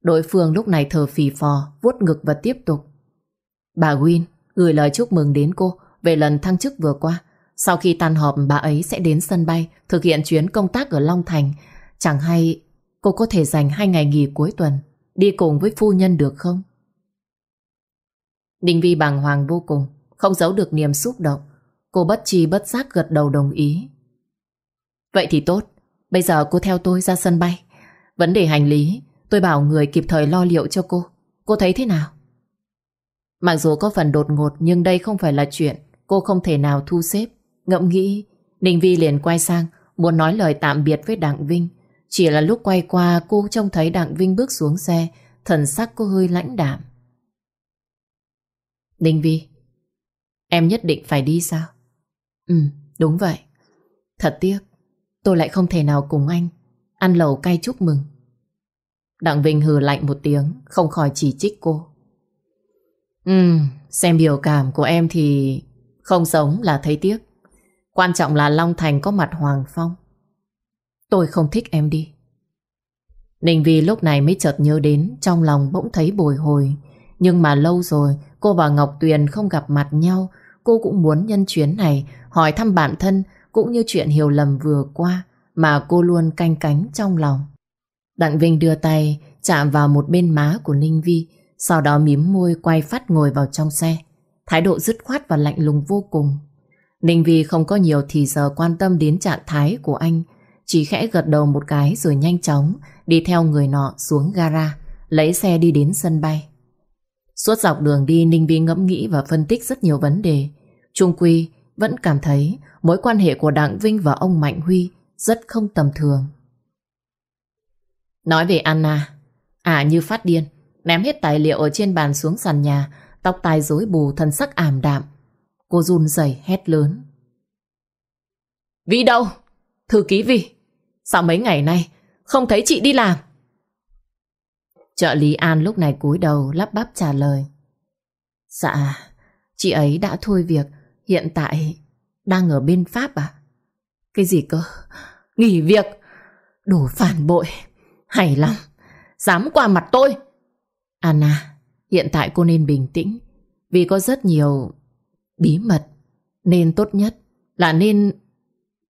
Đối phương lúc này thở phì phò, vuốt ngực và tiếp tục. Bà Win gửi lời chúc mừng đến cô về lần thăng chức vừa qua. Sau khi tan họp bà ấy sẽ đến sân bay thực hiện chuyến công tác ở Long Thành. Chẳng hay cô có thể dành hai ngày nghỉ cuối tuần đi cùng với phu nhân được không? Đinh Vi bàng hoàng vô cùng, không giấu được niềm xúc động. Cô bất chi bất giác gật đầu đồng ý. Vậy thì tốt, bây giờ cô theo tôi ra sân bay. Vấn đề hành lý, tôi bảo người kịp thời lo liệu cho cô. Cô thấy thế nào? Mặc dù có phần đột ngột nhưng đây không phải là chuyện cô không thể nào thu xếp. Ngẫm nghĩ, Ninh Vi liền quay sang muốn nói lời tạm biệt với Đặng Vinh. Chỉ là lúc quay qua cô trông thấy Đặng Vinh bước xuống xe, thần sắc cô hơi lãnh đạm. đinh Vi, em nhất định phải đi sao? Ừ, đúng vậy. Thật tiếc, tôi lại không thể nào cùng anh ăn lẩu cay chúc mừng. Đặng Vinh hừ lạnh một tiếng, không khỏi chỉ trích cô. Ừ, xem biểu cảm của em thì không giống là thấy tiếc. Quan trọng là Long Thành có mặt Hoàng Phong. Tôi không thích em đi. Ninh Vi lúc này mới chợt nhớ đến trong lòng bỗng thấy bồi hồi. Nhưng mà lâu rồi cô và Ngọc Tuyền không gặp mặt nhau. cô cũng muốn nhân chuyến này hỏi thăm bản thân cũng như chuyện hiểu lầm vừa qua mà cô luôn canh cánh trong lòng. Đặng Vinh đưa tay chạm vào một bên má của Ninh Vi, sau đó mím môi quay phát ngồi vào trong xe. Thái độ dứt khoát và lạnh lùng vô cùng. Ninh Vi không có nhiều thì giờ quan tâm đến trạng thái của anh, chỉ khẽ gật đầu một cái rồi nhanh chóng đi theo người nọ xuống gara, lấy xe đi đến sân bay. Suốt dọc đường đi Ninh Vi ngẫm nghĩ và phân tích rất nhiều vấn đề. Trung Quy vẫn cảm thấy mối quan hệ của Đặng Vinh và ông Mạnh Huy rất không tầm thường. Nói về Anna, à như phát điên, ném hết tài liệu ở trên bàn xuống sàn nhà, tóc tai rối bù, thân sắc ảm đạm. Cô run rẩy hét lớn. Vi đâu? Thư ký Vi, sao mấy ngày nay không thấy chị đi làm? Trợ lý An lúc này cúi đầu lắp bắp trả lời. Dạ, chị ấy đã thôi việc, hiện tại đang ở bên Pháp à? Cái gì cơ? Nghỉ việc? Đủ phản bội. Hay lắm. Dám qua mặt tôi. Anna, hiện tại cô nên bình tĩnh. Vì có rất nhiều bí mật. Nên tốt nhất là nên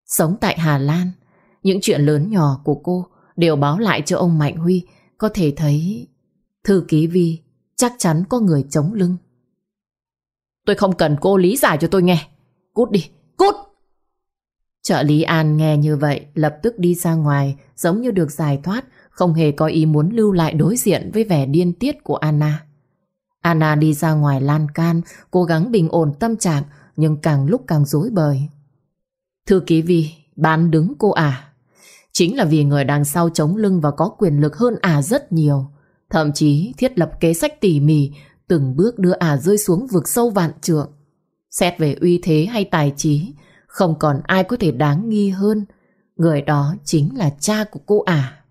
sống tại Hà Lan. Những chuyện lớn nhỏ của cô đều báo lại cho ông Mạnh Huy có thể thấy thư ký Vi chắc chắn có người chống lưng. Tôi không cần cô lý giải cho tôi nghe. Cút đi, cút! Trợ lý An nghe như vậy lập tức đi ra ngoài giống như được giải thoát không hề có ý muốn lưu lại đối diện với vẻ điên tiết của Anna. Anna đi ra ngoài lan can cố gắng bình ổn tâm trạng nhưng càng lúc càng rối bời. Thư ký Vi bán đứng cô à chính là vì người đằng sau chống lưng và có quyền lực hơn à rất nhiều. Thậm chí thiết lập kế sách tỉ mỉ, từng bước đưa à rơi xuống vực sâu vạn trượng. Xét về uy thế hay tài trí, không còn ai có thể đáng nghi hơn. Người đó chính là cha của cô à.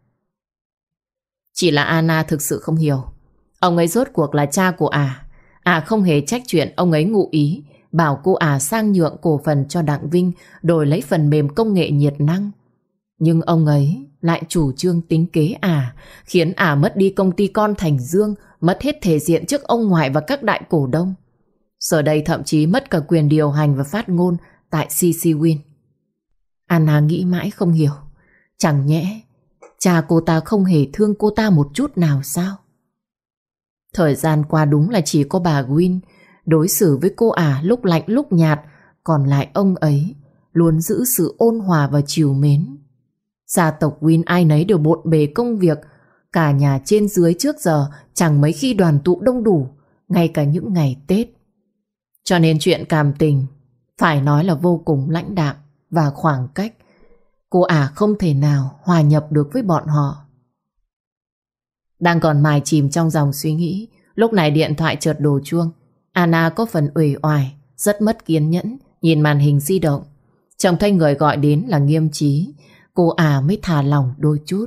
Chỉ là Anna thực sự không hiểu. Ông ấy rốt cuộc là cha của à. À không hề trách chuyện ông ấy ngụ ý, bảo cô à sang nhượng cổ phần cho Đặng Vinh, đổi lấy phần mềm công nghệ nhiệt năng. Nhưng ông ấy lại chủ trương tính kế à, khiến à mất đi công ty con Thành Dương, mất hết thể diện trước ông ngoại và các đại cổ đông. Giờ đây thậm chí mất cả quyền điều hành và phát ngôn tại CC Win. Anna nghĩ mãi không hiểu. Chẳng nhẽ cha cô ta không hề thương cô ta một chút nào sao? Thời gian qua đúng là chỉ có bà Win đối xử với cô ả lúc lạnh lúc nhạt, còn lại ông ấy luôn giữ sự ôn hòa và chiều mến. Gia tộc Win ai nấy đều bộn bề công việc, cả nhà trên dưới trước giờ chẳng mấy khi đoàn tụ đông đủ, ngay cả những ngày Tết. Cho nên chuyện cảm tình phải nói là vô cùng lãnh đạm và khoảng cách. Cô ả không thể nào hòa nhập được với bọn họ. Đang còn mài chìm trong dòng suy nghĩ, lúc này điện thoại chợt đổ chuông. Anna có phần ủy oải, rất mất kiên nhẫn, nhìn màn hình di động. Chồng thanh người gọi đến là nghiêm trí, cô à mới thả lòng đôi chút.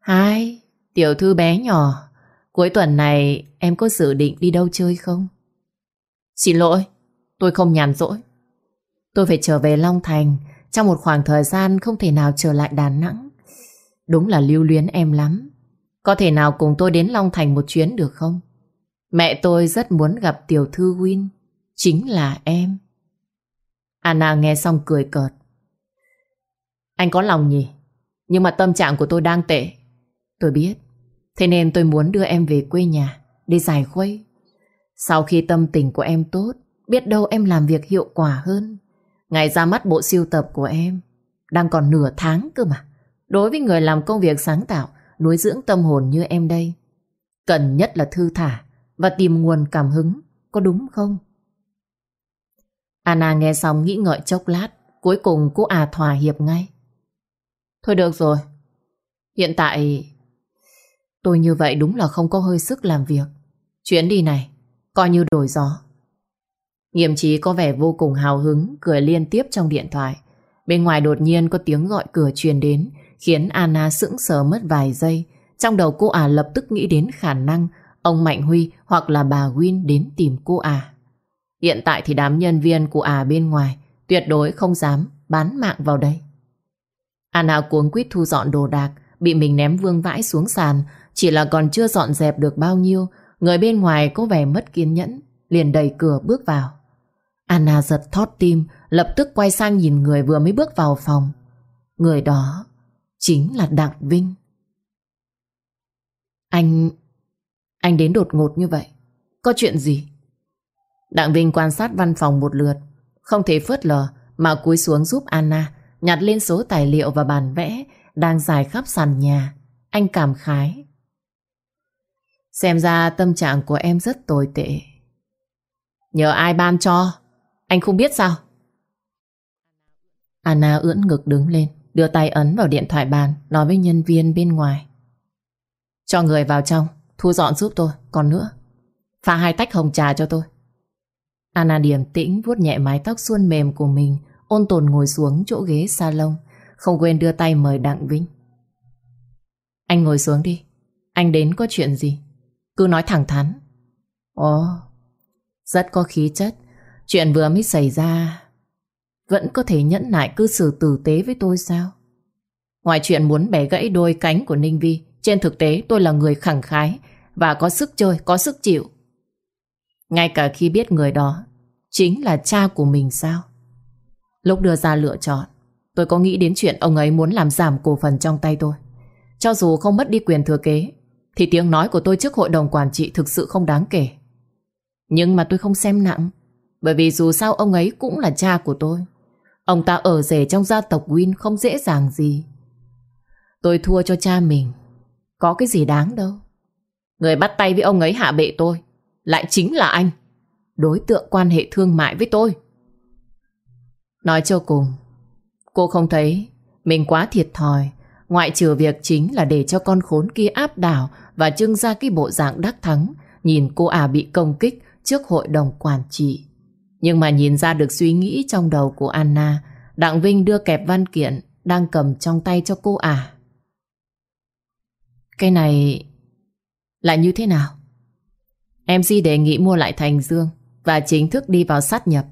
Hai, tiểu thư bé nhỏ, cuối tuần này em có dự định đi đâu chơi không? Xin lỗi, Tôi không nhàn rỗi. Tôi phải trở về Long Thành trong một khoảng thời gian không thể nào trở lại Đà Nẵng. Đúng là lưu luyến em lắm. Có thể nào cùng tôi đến Long Thành một chuyến được không? Mẹ tôi rất muốn gặp tiểu thư Win. Chính là em. Anna nghe xong cười cợt. Anh có lòng nhỉ? Nhưng mà tâm trạng của tôi đang tệ. Tôi biết. Thế nên tôi muốn đưa em về quê nhà để giải khuây. Sau khi tâm tình của em tốt Biết đâu em làm việc hiệu quả hơn. Ngày ra mắt bộ siêu tập của em đang còn nửa tháng cơ mà. Đối với người làm công việc sáng tạo, nuôi dưỡng tâm hồn như em đây, cần nhất là thư thả và tìm nguồn cảm hứng, có đúng không? Anna nghe xong nghĩ ngợi chốc lát, cuối cùng cô à thỏa hiệp ngay. Thôi được rồi, hiện tại tôi như vậy đúng là không có hơi sức làm việc. Chuyến đi này, coi như đổi gió. Nghiêm trí có vẻ vô cùng hào hứng, cười liên tiếp trong điện thoại. Bên ngoài đột nhiên có tiếng gọi cửa truyền đến, khiến Anna sững sờ mất vài giây. Trong đầu cô ả lập tức nghĩ đến khả năng ông Mạnh Huy hoặc là bà Win đến tìm cô ả. Hiện tại thì đám nhân viên của ả bên ngoài tuyệt đối không dám bán mạng vào đây. Anna cuống quýt thu dọn đồ đạc, bị mình ném vương vãi xuống sàn, chỉ là còn chưa dọn dẹp được bao nhiêu, người bên ngoài có vẻ mất kiên nhẫn. liền đẩy cửa bước vào. Anna giật thót tim, lập tức quay sang nhìn người vừa mới bước vào phòng. Người đó chính là Đặng Vinh. Anh... Anh đến đột ngột như vậy. Có chuyện gì? Đặng Vinh quan sát văn phòng một lượt. Không thể phớt lờ mà cúi xuống giúp Anna nhặt lên số tài liệu và bản vẽ đang dài khắp sàn nhà. Anh cảm khái. Xem ra tâm trạng của em rất tồi tệ. Nhờ ai ban cho? Anh không biết sao? Anna ưỡn ngực đứng lên, đưa tay ấn vào điện thoại bàn, nói với nhân viên bên ngoài. Cho người vào trong, thu dọn giúp tôi, còn nữa. Pha hai tách hồng trà cho tôi. Anna điềm tĩnh vuốt nhẹ mái tóc suôn mềm của mình, ôn tồn ngồi xuống chỗ ghế salon, không quên đưa tay mời Đặng Vinh. Anh ngồi xuống đi, anh đến có chuyện gì? Cứ nói thẳng thắn. Ồ, rất có khí chất. Chuyện vừa mới xảy ra vẫn có thể nhẫn nại cư xử tử tế với tôi sao? Ngoài chuyện muốn bẻ gãy đôi cánh của Ninh Vi, trên thực tế tôi là người khẳng khái và có sức chơi, có sức chịu. Ngay cả khi biết người đó chính là cha của mình sao? Lúc đưa ra lựa chọn, tôi có nghĩ đến chuyện ông ấy muốn làm giảm cổ phần trong tay tôi. Cho dù không mất đi quyền thừa kế, thì tiếng nói của tôi trước hội đồng quản trị thực sự không đáng kể. Nhưng mà tôi không xem nặng, bởi vì dù sao ông ấy cũng là cha của tôi. Ông ta ở rể trong gia tộc Win không dễ dàng gì. Tôi thua cho cha mình, có cái gì đáng đâu. Người bắt tay với ông ấy hạ bệ tôi, lại chính là anh. Đối tượng quan hệ thương mại với tôi. Nói cho cùng, cô không thấy mình quá thiệt thòi, ngoại trừ việc chính là để cho con khốn kia áp đảo và trưng ra cái bộ dạng đắc thắng, nhìn cô à bị công kích trước hội đồng quản trị. Nhưng mà nhìn ra được suy nghĩ trong đầu của Anna, Đặng Vinh đưa kẹp văn kiện đang cầm trong tay cho cô à. Cái này là như thế nào? MC đề nghị mua lại Thành Dương và chính thức đi vào sát nhập.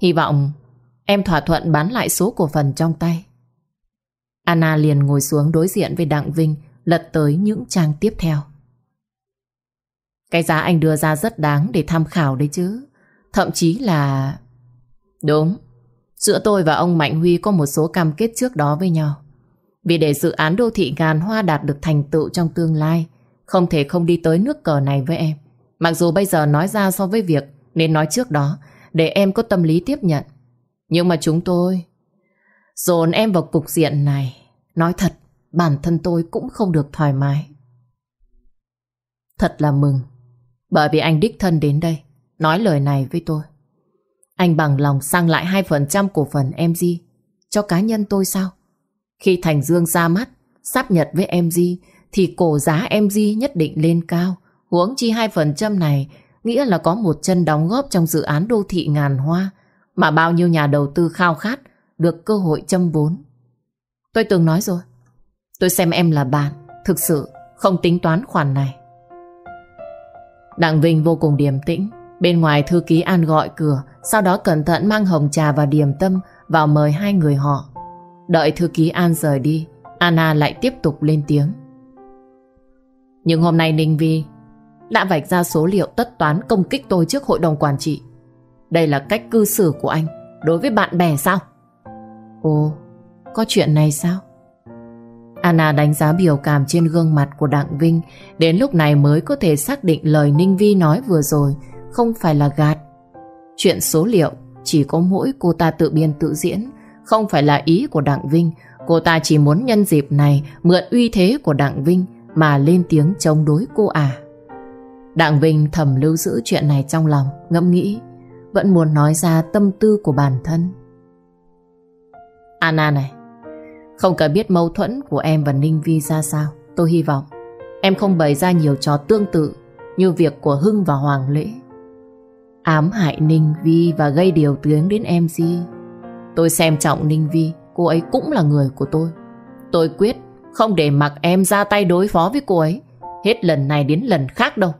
Hy vọng em thỏa thuận bán lại số cổ phần trong tay. Anna liền ngồi xuống đối diện với Đặng Vinh lật tới những trang tiếp theo. Cái giá anh đưa ra rất đáng để tham khảo đấy chứ. Thậm chí là... Đúng, giữa tôi và ông Mạnh Huy có một số cam kết trước đó với nhau. Vì để dự án đô thị ngàn hoa đạt được thành tựu trong tương lai, không thể không đi tới nước cờ này với em. Mặc dù bây giờ nói ra so với việc nên nói trước đó, để em có tâm lý tiếp nhận. Nhưng mà chúng tôi dồn em vào cục diện này. Nói thật, bản thân tôi cũng không được thoải mái. Thật là mừng, bởi vì anh đích thân đến đây, nói lời này với tôi. Anh bằng lòng sang lại 2% cổ phần MG cho cá nhân tôi sao? Khi Thành Dương ra mắt, sắp nhật với MG thì cổ giá MG nhất định lên cao. Huống chi 2% này nghĩa là có một chân đóng góp trong dự án đô thị ngàn hoa mà bao nhiêu nhà đầu tư khao khát được cơ hội châm vốn. Tôi từng nói rồi, tôi xem em là bạn, thực sự không tính toán khoản này. Đặng Vinh vô cùng điềm tĩnh, bên ngoài thư ký An gọi cửa, sau đó cẩn thận mang hồng trà và điềm tâm vào mời hai người họ. Đợi thư ký An rời đi, Anna lại tiếp tục lên tiếng. Nhưng hôm nay Ninh Vi đã vạch ra số liệu tất toán công kích tôi trước hội đồng quản trị. Đây là cách cư xử của anh đối với bạn bè sao? Ồ, có chuyện này sao? Anna đánh giá biểu cảm trên gương mặt của Đặng Vinh đến lúc này mới có thể xác định lời Ninh Vi nói vừa rồi không phải là gạt. Chuyện số liệu chỉ có mỗi cô ta tự biên tự diễn không phải là ý của Đặng Vinh cô ta chỉ muốn nhân dịp này mượn uy thế của Đặng Vinh mà lên tiếng chống đối cô à. Đặng Vinh thầm lưu giữ chuyện này trong lòng, ngẫm nghĩ, vẫn muốn nói ra tâm tư của bản thân. Anna này, không cần biết mâu thuẫn của em và Ninh Vi ra sao, tôi hy vọng em không bày ra nhiều trò tương tự như việc của Hưng và Hoàng Lễ. Ám hại Ninh Vi và gây điều tiếng đến em gì. Tôi xem trọng Ninh Vi, cô ấy cũng là người của tôi. Tôi quyết không để mặc em ra tay đối phó với cô ấy, hết lần này đến lần khác đâu.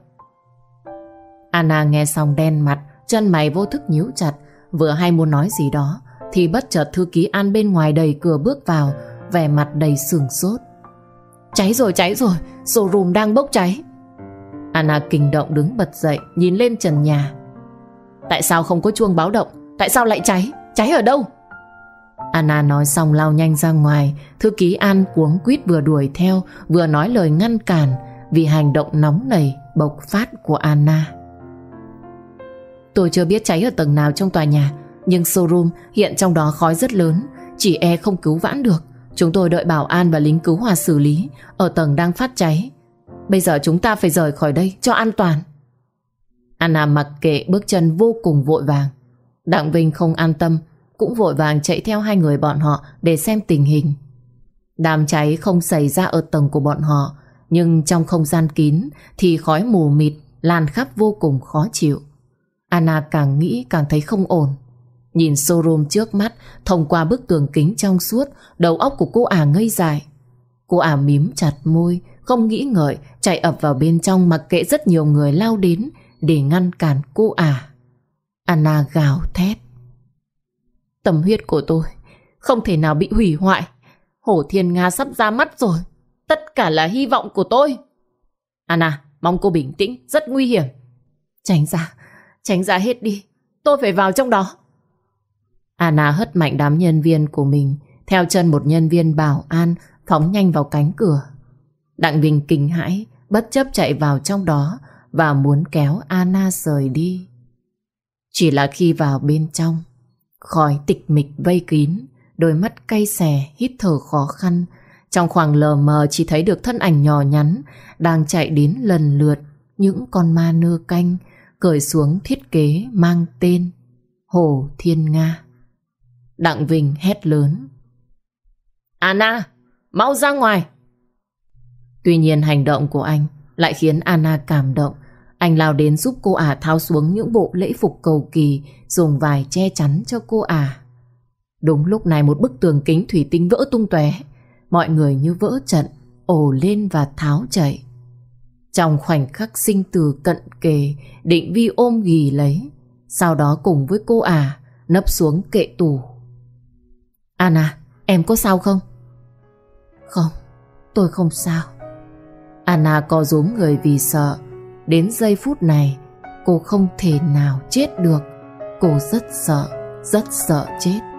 Anna nghe xong đen mặt, chân mày vô thức nhíu chặt, vừa hay muốn nói gì đó, thì bất chợt thư ký An bên ngoài đầy cửa bước vào, vẻ mặt đầy sừng sốt. Cháy rồi, cháy rồi, showroom đang bốc cháy. Anna kinh động đứng bật dậy, nhìn lên trần nhà. Tại sao không có chuông báo động Tại sao lại cháy Cháy ở đâu Anna nói xong lao nhanh ra ngoài Thư ký An cuống quýt vừa đuổi theo Vừa nói lời ngăn cản Vì hành động nóng nảy bộc phát của Anna Tôi chưa biết cháy ở tầng nào trong tòa nhà, Nhưng showroom hiện trong đó khói rất lớn, Chỉ e không cứu vãn được. Chúng tôi đợi bảo an và lính cứu hỏa xử lý Ở tầng đang phát cháy. Bây giờ chúng ta phải rời khỏi đây cho an toàn. Anna mặc kệ bước chân vô cùng vội vàng. Đặng Vinh không an tâm, Cũng vội vàng chạy theo hai người bọn họ Để xem tình hình. Đám cháy không xảy ra ở tầng của bọn họ, Nhưng trong không gian kín Thì khói mù mịt, Lan khắp vô cùng khó chịu. Anna càng nghĩ càng thấy không ổn. Nhìn showroom trước mắt, Thông qua bức tường kính trong suốt, Đầu óc của cô ả ngây dài Cô ả mím chặt môi, Không nghĩ ngợi, Chạy ập vào bên trong mặc kệ rất nhiều người lao đến Để ngăn cản cô ả. Anna gào thét. Tâm huyết của tôi Không thể nào bị hủy hoại. Hổ Thiên Nga sắp ra mắt rồi. Tất cả là hy vọng của tôi. Anna, mong cô bình tĩnh, Rất nguy hiểm. Tránh ra Tránh ra hết đi Tôi phải vào trong đó Anna hất mạnh đám nhân viên của mình theo chân một nhân viên bảo an phóng nhanh vào cánh cửa. Đặng Bình kinh hãi, bất chấp chạy vào trong đó và muốn kéo Anna rời đi. Chỉ là khi vào bên trong, khói tịch mịch vây kín, đôi mắt cay xè, hít thở khó khăn trong khoảng lờ mờ chỉ thấy được thân ảnh nhỏ nhắn đang chạy đến lần lượt những con ma nơ canh cởi xuống thiết kế mang tên Hồ Thiên Nga. Đặng Vinh hét lớn. Anna, mau ra ngoài. Tuy nhiên hành động của anh lại khiến Anna cảm động. Anh lao đến giúp cô ả tháo xuống những bộ lễ phục cầu kỳ dùng vải che chắn cho cô ả. Đúng lúc này một bức tường kính thủy tinh vỡ tung tóe, mọi người như vỡ trận, ồ lên và tháo chạy. Trong khoảnh khắc sinh từ cận kề, định vi ôm ghì lấy, sau đó cùng với cô à nấp xuống kệ tủ. Anna, em có sao không? Không, tôi không sao. Anna co rúm người vì sợ. Đến giây phút này, cô không thể nào chết được. Cô rất sợ, rất sợ chết.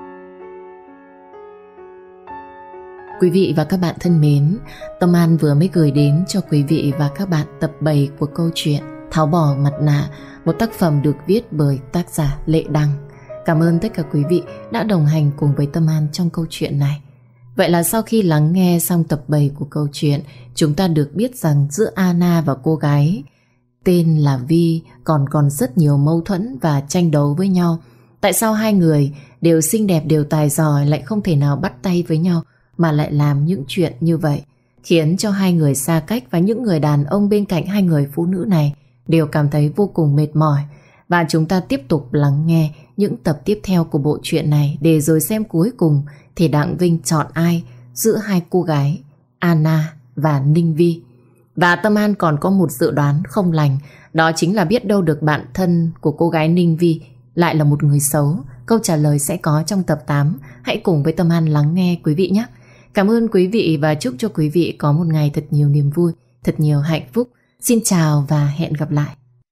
Quý vị và các bạn thân mến, Tâm An vừa mới gửi đến cho quý vị và các bạn tập 7 của câu chuyện Tháo bỏ mặt nạ, một tác phẩm được viết bởi tác giả Lệ Đăng. Cảm ơn tất cả quý vị đã đồng hành cùng với Tâm An trong câu chuyện này. Vậy là sau khi lắng nghe xong tập 7 của câu chuyện, chúng ta được biết rằng giữa Anna và cô gái tên là Vi còn còn rất nhiều mâu thuẫn và tranh đấu với nhau. Tại sao hai người đều xinh đẹp đều tài giỏi lại không thể nào bắt tay với nhau mà lại làm những chuyện như vậy, khiến cho hai người xa cách và những người đàn ông bên cạnh hai người phụ nữ này đều cảm thấy vô cùng mệt mỏi. Và chúng ta tiếp tục lắng nghe những tập tiếp theo của bộ truyện này để rồi xem cuối cùng thì Đặng Vinh chọn ai giữa hai cô gái Anna và Ninh Vi. Và Tâm An còn có một dự đoán không lành đó chính là biết đâu được bạn thân của cô gái Ninh Vi lại là một người xấu. Câu trả lời sẽ có trong tập 8. Hãy cùng với Tâm An lắng nghe quý vị nhé. Cảm ơn quý vị và chúc cho quý vị có một ngày thật nhiều niềm vui, thật nhiều hạnh phúc. Xin chào và hẹn gặp lại.